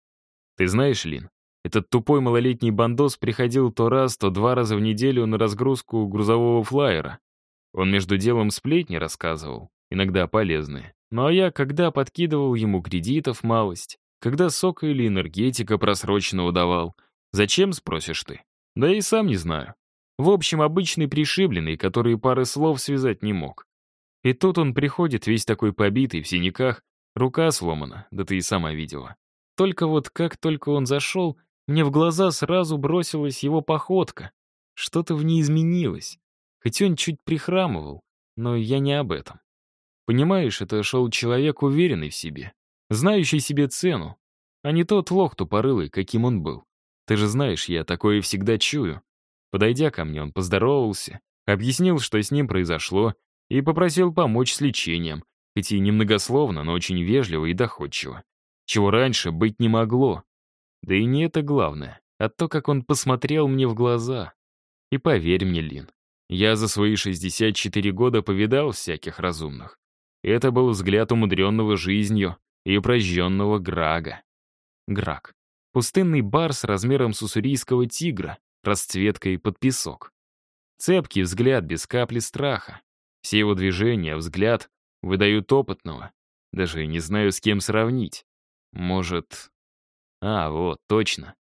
S1: Ты знаешь, Лин, этот тупой малолетний бандос приходил то раз, то два раза в неделю на разгрузку грузового флайера. Он между делом сплетни рассказывал, иногда полезные. Ну а я, когда подкидывал ему кредитов малость, когда сока или энергетика просроченного давал. Зачем, спросишь ты? Да и сам не знаю. В общем, обычный пришибленный, который пары слов связать не мог. И тут он приходит весь такой побитый, в синяках, рука сломана, да ты и сама видела. Только вот как только он зашел, мне в глаза сразу бросилась его походка. Что-то в ней изменилось. Хоть он чуть прихрамывал, но я не об этом. Понимаешь, это шел человек, уверенный в себе, знающий себе цену, а не тот лох тупорылый, каким он был. Ты же знаешь, я такое всегда чую. Подойдя ко мне, он поздоровался, объяснил, что с ним произошло, и попросил помочь с лечением, хоть и немногословно, но очень вежливо и доходчиво. Чего раньше быть не могло. Да и не это главное, а то, как он посмотрел мне в глаза. И поверь мне, Лин, я за свои 64 года повидал всяких разумных. Это был взгляд умудренного жизнью и прожженного Грага. Граг. Пустынный бар с размером сусурийского тигра, расцветкой под песок. Цепкий взгляд без капли страха. Все его движения, взгляд выдают опытного. Даже не знаю, с кем сравнить. Может... А, вот, точно.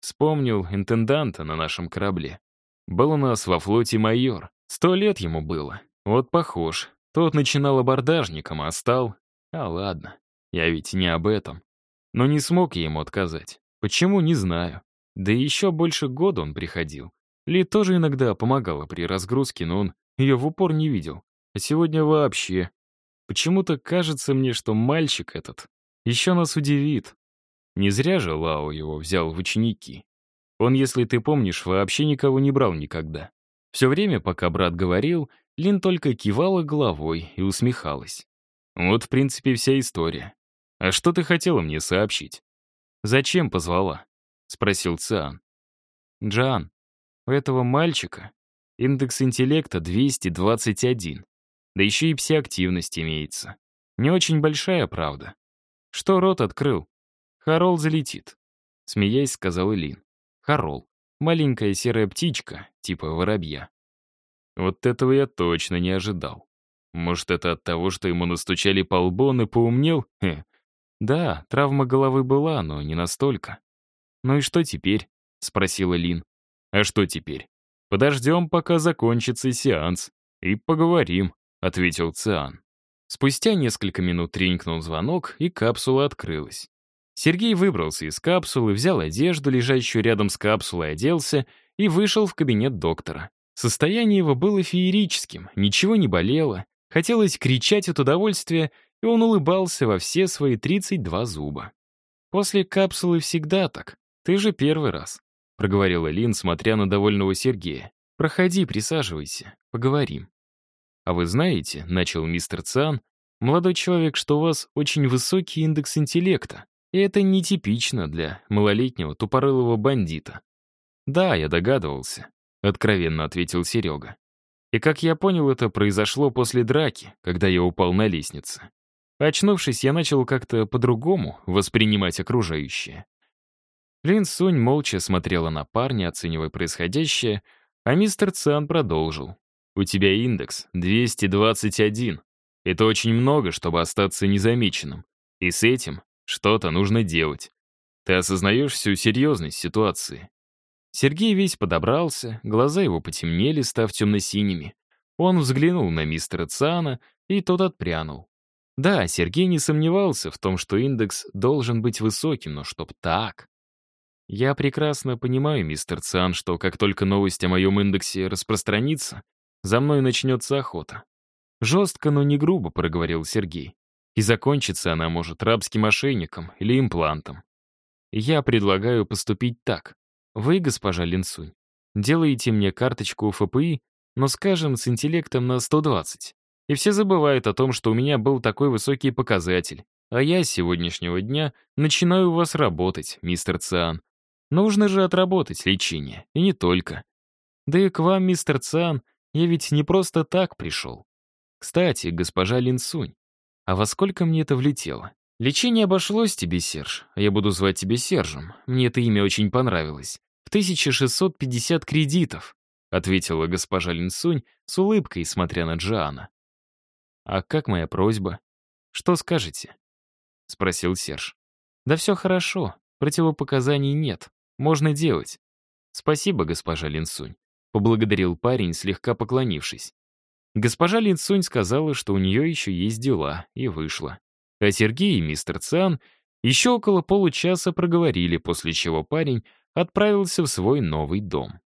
S1: Вспомнил интенданта на нашем корабле. Был у нас во флоте майор. Сто лет ему было. Вот похож. Тот начинал абордажником, а стал... А ладно, я ведь не об этом. Но не смог я ему отказать. Почему, не знаю. Да и еще больше года он приходил. Ли тоже иногда помогала при разгрузке, но он ее в упор не видел. А сегодня вообще. Почему-то кажется мне, что мальчик этот еще нас удивит. Не зря же Лао его взял в ученики. Он, если ты помнишь, вообще никого не брал никогда. Все время, пока брат говорил, Лин только кивала головой и усмехалась. Вот, в принципе, вся история. А что ты хотела мне сообщить? Зачем позвала? Спросил Циан. Джан, у этого мальчика индекс интеллекта 221. Да еще и псиактивность имеется. Не очень большая, правда. Что рот открыл? Харол залетит. Смеясь, сказал Илин. Харол. Маленькая серая птичка, типа воробья. Вот этого я точно не ожидал. Может, это от того, что ему настучали по лбу, он и поумнел? Хе. Да, травма головы была, но не настолько. «Ну и что теперь?» — спросила Лин. «А что теперь? Подождем, пока закончится сеанс, и поговорим», — ответил Циан. Спустя несколько минут тренькнул звонок, и капсула открылась. Сергей выбрался из капсулы, взял одежду, лежащую рядом с капсулой, оделся и вышел в кабинет доктора. Состояние его было феерическим, ничего не болело, хотелось кричать от удовольствия, и он улыбался во все свои 32 зуба. «После капсулы всегда так. Ты же первый раз», — проговорила Лин, смотря на довольного Сергея. «Проходи, присаживайся, поговорим». «А вы знаете», — начал мистер Циан, «молодой человек, что у вас очень высокий индекс интеллекта. И это нетипично для малолетнего тупорылого бандита. «Да, я догадывался», — откровенно ответил Серега. И, как я понял, это произошло после драки, когда я упал на лестнице. Очнувшись, я начал как-то по-другому воспринимать окружающее. Лин Сунь молча смотрела на парня, оценивая происходящее, а мистер Циан продолжил. «У тебя индекс 221. Это очень много, чтобы остаться незамеченным. И с этим что-то нужно делать. Ты осознаешь всю серьезность ситуации. Сергей весь подобрался, глаза его потемнели, став темно-синими. Он взглянул на мистера Цана, и тот отпрянул. Да, Сергей не сомневался в том, что индекс должен быть высоким, но чтоб так. Я прекрасно понимаю, мистер Циан, что как только новость о моем индексе распространится, за мной начнется охота. Жестко, но не грубо, проговорил Сергей. И закончится она может рабским мошенником или имплантом. Я предлагаю поступить так. Вы, госпожа Линсунь, делаете мне карточку ФПИ, но, скажем, с интеллектом на 120. И все забывают о том, что у меня был такой высокий показатель. А я с сегодняшнего дня начинаю у вас работать, мистер Циан. Нужно же отработать лечение, и не только. Да и к вам, мистер Циан, Я ведь не просто так пришел. Кстати, госпожа Линсунь, а во сколько мне это влетело? Лечение обошлось тебе, Серж, а я буду звать тебя Сержем. Мне это имя очень понравилось. В 1650 кредитов, ответила госпожа Линсунь с улыбкой, смотря на Джиана. А как моя просьба? Что скажете? Спросил Серж. Да все хорошо, противопоказаний нет. Можно делать. Спасибо, госпожа Линсунь. Поблагодарил парень, слегка поклонившись. Госпожа Линсунь сказала, что у нее еще есть дела, и вышла. А Сергей и мистер Циан еще около получаса проговорили, после чего парень отправился в свой новый дом.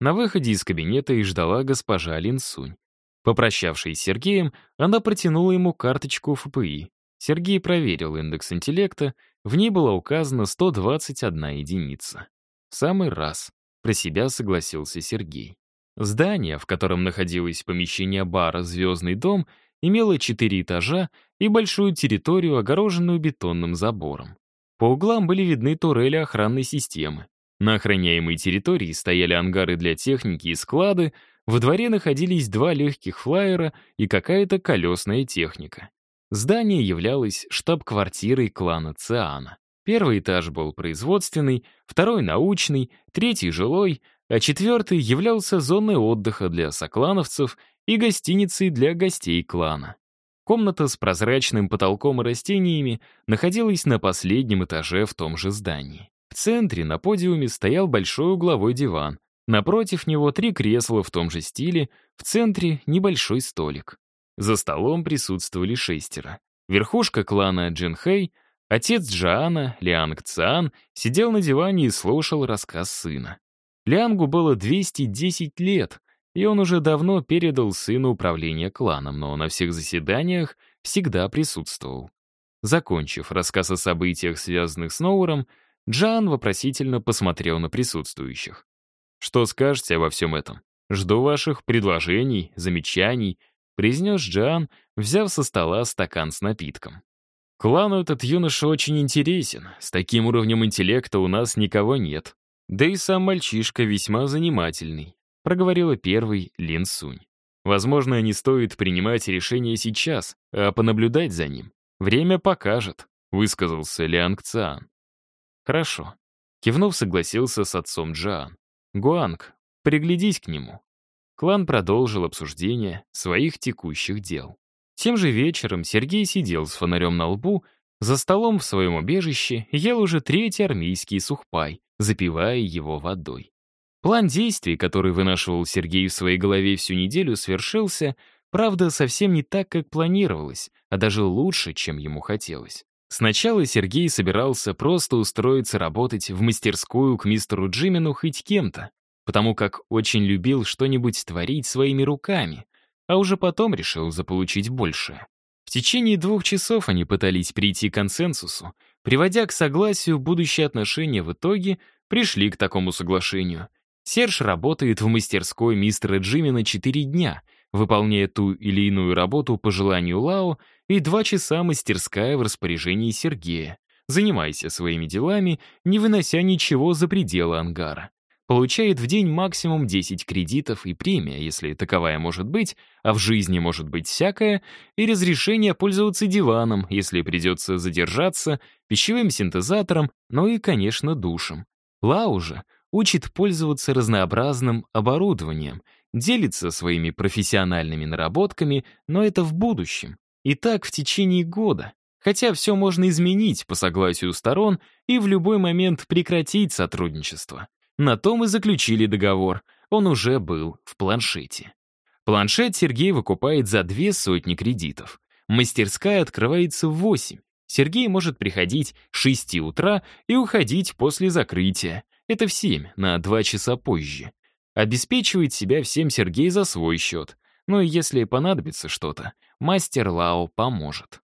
S1: На выходе из кабинета и ждала госпожа Линсунь. Попрощавшись с Сергеем, она протянула ему карточку ФПИ. Сергей проверил индекс интеллекта, в ней была указана 121 единица. В самый раз, про себя согласился Сергей. Здание, в котором находилось помещение бара «Звездный дом», имело четыре этажа и большую территорию, огороженную бетонным забором. По углам были видны турели охранной системы. На охраняемой территории стояли ангары для техники и склады, во дворе находились два легких флайера и какая-то колесная техника. Здание являлось штаб-квартирой клана Циана. Первый этаж был производственный, второй — научный, третий — жилой, а четвертый являлся зоной отдыха для соклановцев и гостиницей для гостей клана. Комната с прозрачным потолком и растениями находилась на последнем этаже в том же здании. В центре на подиуме стоял большой угловой диван. Напротив него три кресла в том же стиле, в центре небольшой столик. За столом присутствовали шестеро. Верхушка клана Джинхэй, отец Джоана, Лианг Циан, сидел на диване и слушал рассказ сына. Лиангу было 210 лет, и он уже давно передал сыну управление кланом, но на всех заседаниях всегда присутствовал. Закончив рассказ о событиях, связанных с Ноуром, Джан вопросительно посмотрел на присутствующих. «Что скажете обо всем этом? Жду ваших предложений, замечаний», произнес Джан, взяв со стола стакан с напитком. «Клану этот юноша очень интересен. С таким уровнем интеллекта у нас никого нет. Да и сам мальчишка весьма занимательный проговорила первый Лин Сунь. Возможно, не стоит принимать решение сейчас, а понаблюдать за ним. Время покажет, высказался Лианг Циан. Хорошо. Кивнув, согласился с отцом Джан. Гуанг, приглядись к нему. Клан продолжил обсуждение своих текущих дел. Тем же вечером Сергей сидел с фонарем на лбу, за столом в своем убежище ел уже третий армейский сухпай, запивая его водой. План действий, который вынашивал Сергей в своей голове всю неделю, свершился, правда, совсем не так, как планировалось, а даже лучше, чем ему хотелось. Сначала Сергей собирался просто устроиться работать в мастерскую к мистеру Джимину хоть кем-то, потому как очень любил что-нибудь творить своими руками, а уже потом решил заполучить большее. В течение двух часов они пытались прийти к консенсусу, приводя к согласию будущие отношения в итоге пришли к такому соглашению. Серж работает в мастерской мистера Джимина 4 дня, выполняя ту или иную работу по желанию Лао, и 2 часа мастерская в распоряжении Сергея. Занимайся своими делами, не вынося ничего за пределы ангара. Получает в день максимум 10 кредитов и премия, если таковая может быть, а в жизни может быть всякое, и разрешение пользоваться диваном, если придется задержаться, пищевым синтезатором, ну и, конечно, душем. Лау же — учит пользоваться разнообразным оборудованием, делится своими профессиональными наработками, но это в будущем. И так в течение года. Хотя все можно изменить по согласию сторон и в любой момент прекратить сотрудничество. На том и заключили договор. Он уже был в планшете. Планшет Сергей выкупает за две сотни кредитов. Мастерская открывается в 8. Сергей может приходить с 6 утра и уходить после закрытия. Это в 7, на 2 часа позже. Обеспечивает себя всем Сергей за свой счет. Ну и если понадобится что-то, мастер Лао поможет.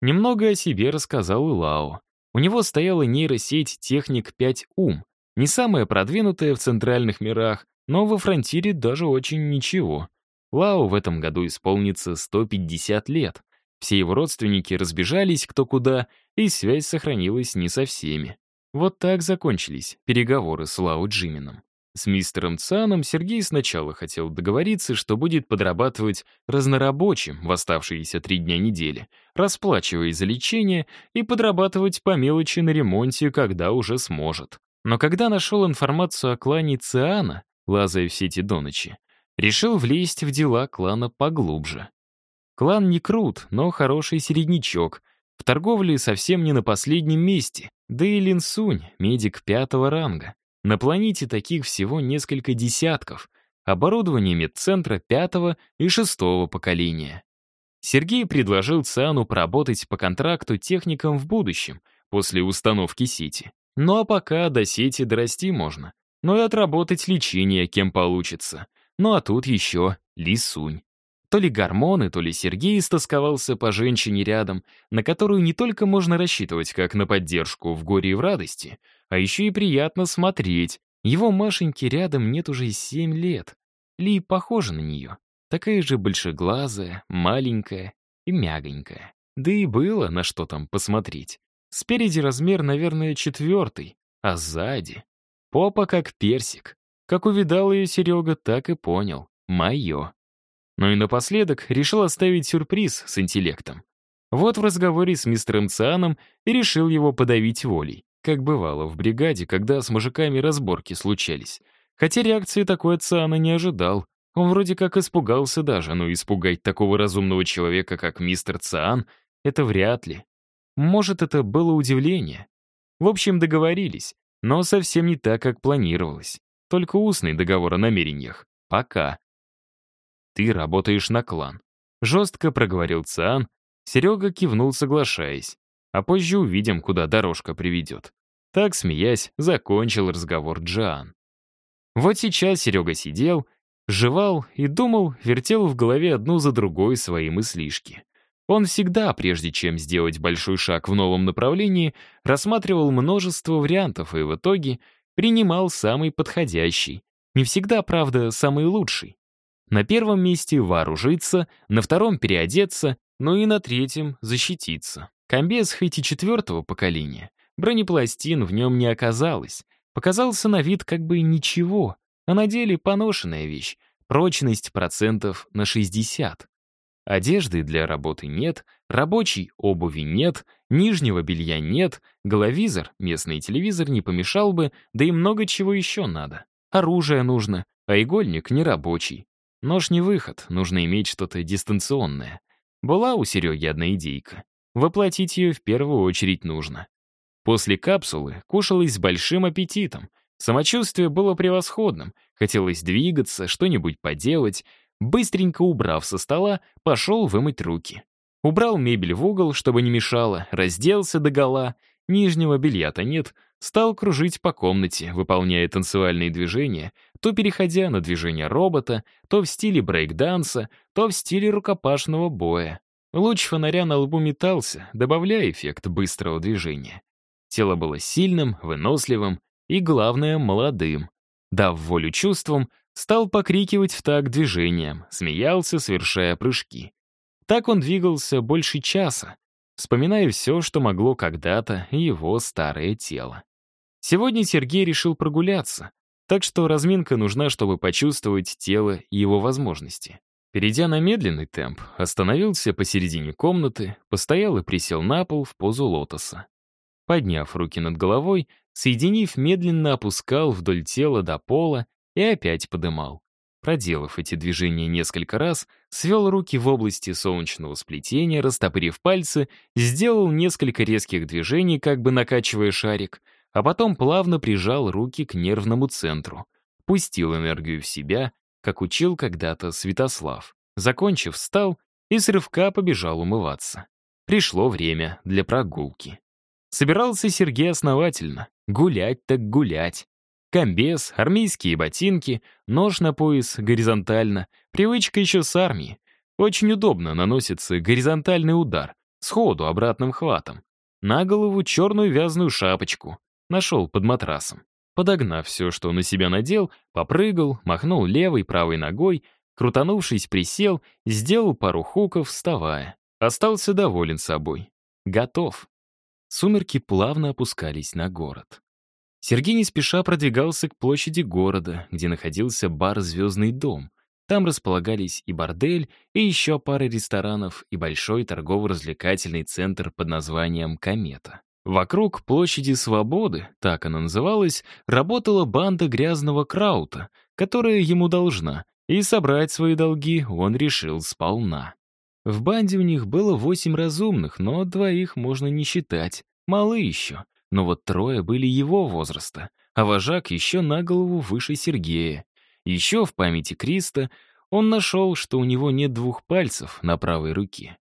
S1: Немного о себе рассказал и Лао. У него стояла нейросеть «Техник 5 Ум», не самая продвинутая в центральных мирах, но во фронтире даже очень ничего. Лао в этом году исполнится 150 лет. Все его родственники разбежались кто куда, и связь сохранилась не со всеми. Вот так закончились переговоры с Лао Джимином. С мистером Цианом Сергей сначала хотел договориться, что будет подрабатывать разнорабочим в оставшиеся три дня недели, расплачиваясь за лечение и подрабатывать по мелочи на ремонте, когда уже сможет. Но когда нашел информацию о клане Циана, лазая в сети до ночи, решил влезть в дела клана поглубже. Клан не крут, но хороший середнячок. В торговле совсем не на последнем месте. Да и Линсунь, медик пятого ранга. На планете таких всего несколько десятков. Оборудование медцентра пятого и шестого поколения. Сергей предложил Циану поработать по контракту техникам в будущем, после установки сети. Ну а пока до сети дорасти можно. Но и отработать лечение, кем получится. Ну а тут еще Лисунь. То ли гормоны, то ли Сергей истосковался по женщине рядом, на которую не только можно рассчитывать как на поддержку в горе и в радости, а еще и приятно смотреть. Его Машеньки рядом нет уже семь лет. Ли похожа на нее. Такая же большеглазая, маленькая и мягонькая. Да и было на что там посмотреть. Спереди размер, наверное, четвертый, а сзади — попа как персик. Как увидал ее Серега, так и понял — мое. Ну и напоследок решил оставить сюрприз с интеллектом. Вот в разговоре с мистером Цианом и решил его подавить волей как бывало в бригаде, когда с мужиками разборки случались. Хотя реакции такой отца она не ожидал. Он вроде как испугался даже, но испугать такого разумного человека, как мистер Циан, это вряд ли. Может, это было удивление. В общем, договорились, но совсем не так, как планировалось. Только устный договор о намерениях. Пока. Ты работаешь на клан. Жестко проговорил Циан. Серега кивнул, соглашаясь. А позже увидим, куда дорожка приведет. Так, смеясь, закончил разговор Джан. Вот сейчас Серега сидел, жевал и думал, вертел в голове одну за другой свои мыслишки. Он всегда, прежде чем сделать большой шаг в новом направлении, рассматривал множество вариантов и в итоге принимал самый подходящий. Не всегда, правда, самый лучший. На первом месте вооружиться, на втором переодеться, ну и на третьем защититься. Комбез хоть и четвертого поколения, Бронепластин в нем не оказалось. Показался на вид как бы ничего, а на деле поношенная вещь. Прочность процентов на 60. Одежды для работы нет, рабочей обуви нет, нижнего белья нет, головизор, местный телевизор не помешал бы, да и много чего еще надо. Оружие нужно, а игольник не рабочий. Нож не выход, нужно иметь что-то дистанционное. Была у Сереги одна идейка. Воплотить ее в первую очередь нужно. После капсулы кушалось с большим аппетитом. Самочувствие было превосходным. Хотелось двигаться, что-нибудь поделать. Быстренько убрав со стола, пошел вымыть руки. Убрал мебель в угол, чтобы не мешало, разделся догола. Нижнего белья-то нет. Стал кружить по комнате, выполняя танцевальные движения, то переходя на движение робота, то в стиле брейк-данса, то в стиле рукопашного боя. Луч фонаря на лбу метался, добавляя эффект быстрого движения. Тело было сильным, выносливым и, главное, молодым. Дав волю чувствам, стал покрикивать в такт движением, смеялся, совершая прыжки. Так он двигался больше часа, вспоминая все, что могло когда-то его старое тело. Сегодня Сергей решил прогуляться, так что разминка нужна, чтобы почувствовать тело и его возможности. Перейдя на медленный темп, остановился посередине комнаты, постоял и присел на пол в позу лотоса. Подняв руки над головой, соединив, медленно опускал вдоль тела до пола и опять подымал. Проделав эти движения несколько раз, свел руки в области солнечного сплетения, растопырив пальцы, сделал несколько резких движений, как бы накачивая шарик, а потом плавно прижал руки к нервному центру, пустил энергию в себя, как учил когда-то Святослав. Закончив, встал и с рывка побежал умываться. Пришло время для прогулки. Собирался Сергей основательно. Гулять так гулять. Комбез, армейские ботинки, нож на пояс горизонтально. Привычка еще с армии. Очень удобно наносится горизонтальный удар, сходу обратным хватом. На голову черную вязаную шапочку. Нашел под матрасом. Подогнав все, что на себя надел, попрыгал, махнул левой, правой ногой, крутанувшись, присел, сделал пару хуков, вставая. Остался доволен собой. Готов. Сумерки плавно опускались на город. Сергей не спеша продвигался к площади города, где находился бар «Звездный дом». Там располагались и бордель, и еще пара ресторанов, и большой торгово-развлекательный центр под названием «Комета». Вокруг площади Свободы, так она называлась, работала банда грязного краута, которая ему должна, и собрать свои долги он решил сполна. В банде у них было восемь разумных, но двоих можно не считать, малы еще. Но вот трое были его возраста, а вожак еще на голову выше Сергея. Еще в памяти Криста он нашел, что у него нет двух пальцев на правой руке.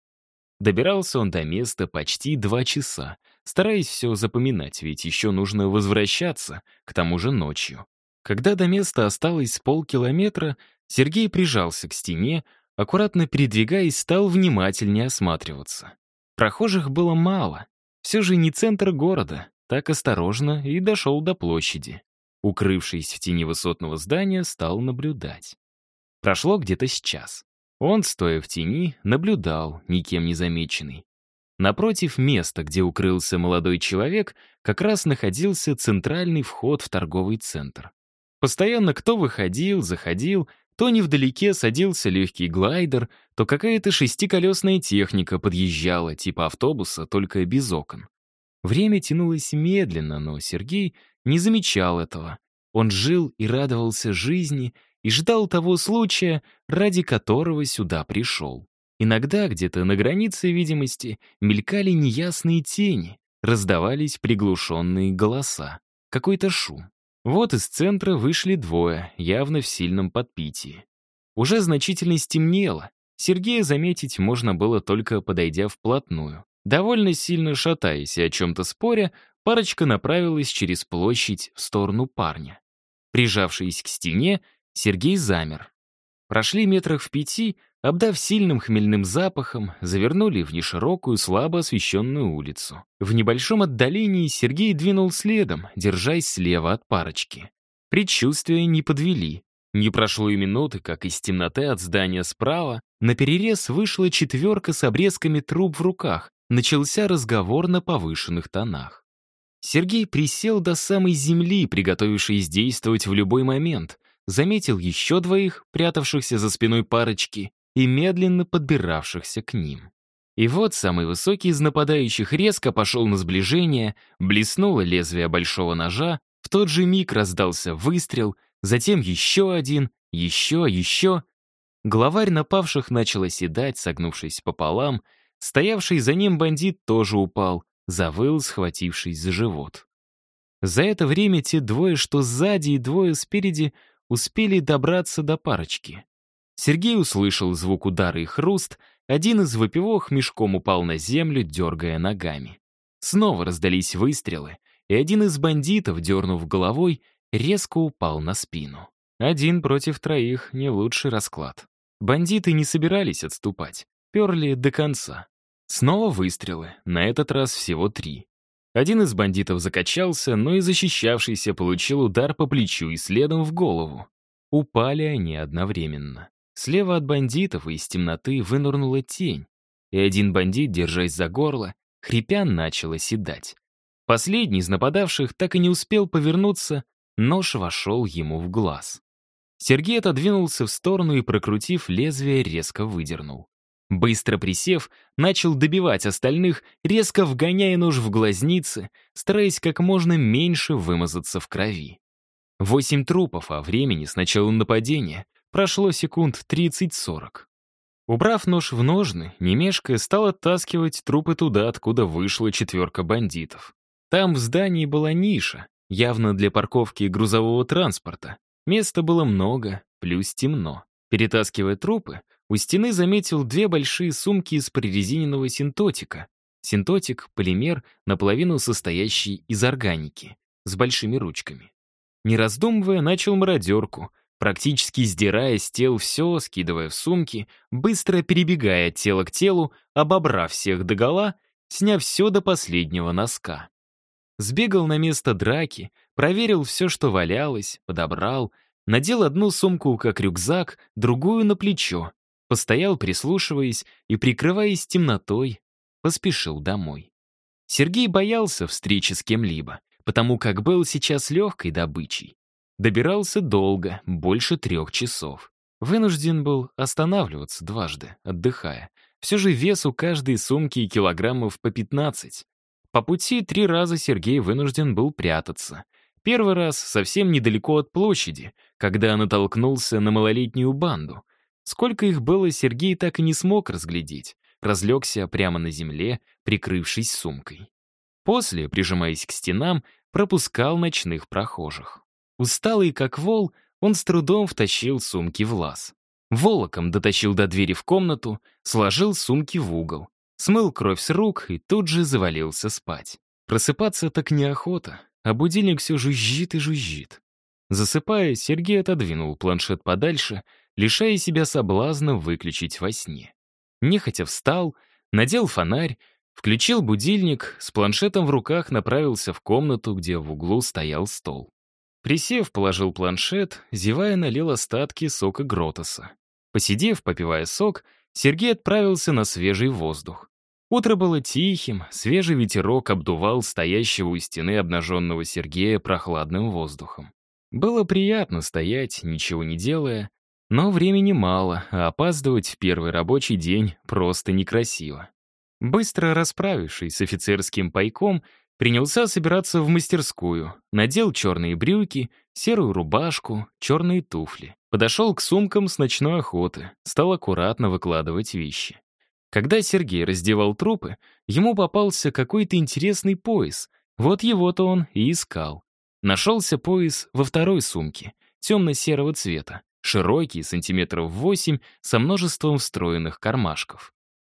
S1: Добирался он до места почти два часа, стараясь все запоминать, ведь еще нужно возвращаться, к тому же ночью. Когда до места осталось полкилометра, Сергей прижался к стене, аккуратно передвигаясь, стал внимательнее осматриваться. Прохожих было мало. Все же не центр города, так осторожно и дошел до площади. Укрывшись в тени высотного здания, стал наблюдать. Прошло где-то с час. Он, стоя в тени, наблюдал, никем не замеченный. Напротив места, где укрылся молодой человек, как раз находился центральный вход в торговый центр. Постоянно кто выходил, заходил, то невдалеке садился легкий глайдер, то какая-то шестиколесная техника подъезжала, типа автобуса, только без окон. Время тянулось медленно, но Сергей не замечал этого. Он жил и радовался жизни, и ждал того случая, ради которого сюда пришел. Иногда где-то на границе видимости мелькали неясные тени, раздавались приглушенные голоса, какой-то шум. Вот из центра вышли двое, явно в сильном подпитии. Уже значительно стемнело. Сергея заметить можно было только подойдя вплотную. Довольно сильно шатаясь и о чем-то споря, парочка направилась через площадь в сторону парня. Прижавшись к стене, Сергей замер. Прошли метрах в пяти, обдав сильным хмельным запахом, завернули в неширокую, слабо освещенную улицу. В небольшом отдалении Сергей двинул следом, держась слева от парочки. Предчувствия не подвели. Не прошло и минуты, как из темноты от здания справа на перерез вышла четверка с обрезками труб в руках. Начался разговор на повышенных тонах. Сергей присел до самой земли, приготовившись действовать в любой момент заметил еще двоих, прятавшихся за спиной парочки и медленно подбиравшихся к ним. И вот самый высокий из нападающих резко пошел на сближение, блеснуло лезвие большого ножа, в тот же миг раздался выстрел, затем еще один, еще, еще. Главарь напавших начал оседать, согнувшись пополам, стоявший за ним бандит тоже упал, завыл, схватившись за живот. За это время те двое, что сзади, и двое спереди, успели добраться до парочки. Сергей услышал звук удара и хруст, один из выпивох мешком упал на землю, дергая ногами. Снова раздались выстрелы, и один из бандитов, дернув головой, резко упал на спину. Один против троих — не лучший расклад. Бандиты не собирались отступать, перли до конца. Снова выстрелы, на этот раз всего три. Один из бандитов закачался, но и защищавшийся получил удар по плечу и следом в голову. Упали они одновременно. Слева от бандитов из темноты вынырнула тень, и один бандит, держась за горло, хрипя, начал оседать. Последний из нападавших так и не успел повернуться, нож вошел ему в глаз. Сергей отодвинулся в сторону и, прокрутив лезвие, резко выдернул. Быстро присев, начал добивать остальных, резко вгоняя нож в глазницы, стараясь как можно меньше вымазаться в крови. Восемь трупов, а времени с начала нападения прошло секунд 30-40. Убрав нож в ножны, немешкая стал оттаскивать трупы туда, откуда вышла четверка бандитов. Там в здании была ниша, явно для парковки грузового транспорта. Места было много, плюс темно. Перетаскивая трупы, у стены заметил две большие сумки из прорезиненного синтотика. Синтотик — полимер, наполовину состоящий из органики, с большими ручками. Не раздумывая, начал мародерку, практически сдирая с тел все, скидывая в сумки, быстро перебегая от тела к телу, обобрав всех догола, сняв все до последнего носка. Сбегал на место драки, проверил все, что валялось, подобрал, надел одну сумку как рюкзак, другую на плечо, Постоял, прислушиваясь и, прикрываясь темнотой, поспешил домой. Сергей боялся встречи с кем-либо, потому как был сейчас легкой добычей. Добирался долго, больше трех часов. Вынужден был останавливаться дважды, отдыхая. Все же вес у каждой сумки килограммов по 15. По пути три раза Сергей вынужден был прятаться. Первый раз совсем недалеко от площади, когда натолкнулся на малолетнюю банду. Сколько их было, Сергей так и не смог разглядеть. Разлегся прямо на земле, прикрывшись сумкой. После, прижимаясь к стенам, пропускал ночных прохожих. Усталый как вол, он с трудом втащил сумки в лаз. Волоком дотащил до двери в комнату, сложил сумки в угол, смыл кровь с рук и тут же завалился спать. Просыпаться так неохота, а будильник все жужжит и жужжит. Засыпая, Сергей отодвинул планшет подальше, лишая себя соблазна выключить во сне. Нехотя встал, надел фонарь, включил будильник, с планшетом в руках направился в комнату, где в углу стоял стол. Присев, положил планшет, зевая, налил остатки сока Гротоса. Посидев, попивая сок, Сергей отправился на свежий воздух. Утро было тихим, свежий ветерок обдувал стоящего у стены обнаженного Сергея прохладным воздухом. Было приятно стоять, ничего не делая, но времени мало, а опаздывать в первый рабочий день просто некрасиво. Быстро расправившись с офицерским пайком, Принялся собираться в мастерскую, надел черные брюки, серую рубашку, черные туфли. Подошел к сумкам с ночной охоты, стал аккуратно выкладывать вещи. Когда Сергей раздевал трупы, ему попался какой-то интересный пояс. Вот его-то он и искал. Нашелся пояс во второй сумке, темно-серого цвета, широкий, сантиметров 8, со множеством встроенных кармашков.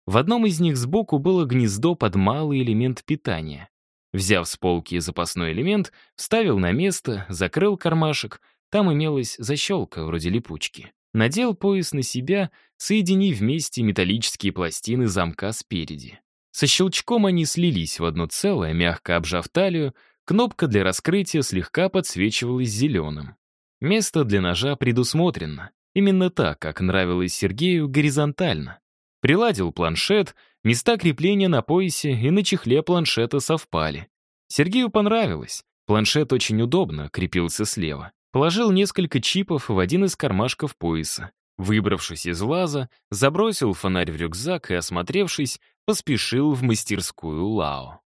S1: В одном из них сбоку было гнездо под малый элемент питания. Взяв с полки запасной элемент, вставил на место, закрыл кармашек, там имелась защелка вроде липучки. Надел пояс на себя, соединив вместе металлические пластины замка спереди. Со щелчком они слились в одно целое, мягко обжав талию, кнопка для раскрытия слегка подсвечивалась зеленым. Место для ножа предусмотрено. Именно так, как нравилось Сергею, горизонтально. Приладил планшет, места крепления на поясе и на чехле планшета совпали. Сергею понравилось. Планшет очень удобно крепился слева. Положил несколько чипов в один из кармашков пояса. Выбравшись из лаза, забросил фонарь в рюкзак и, осмотревшись, поспешил в мастерскую Лао.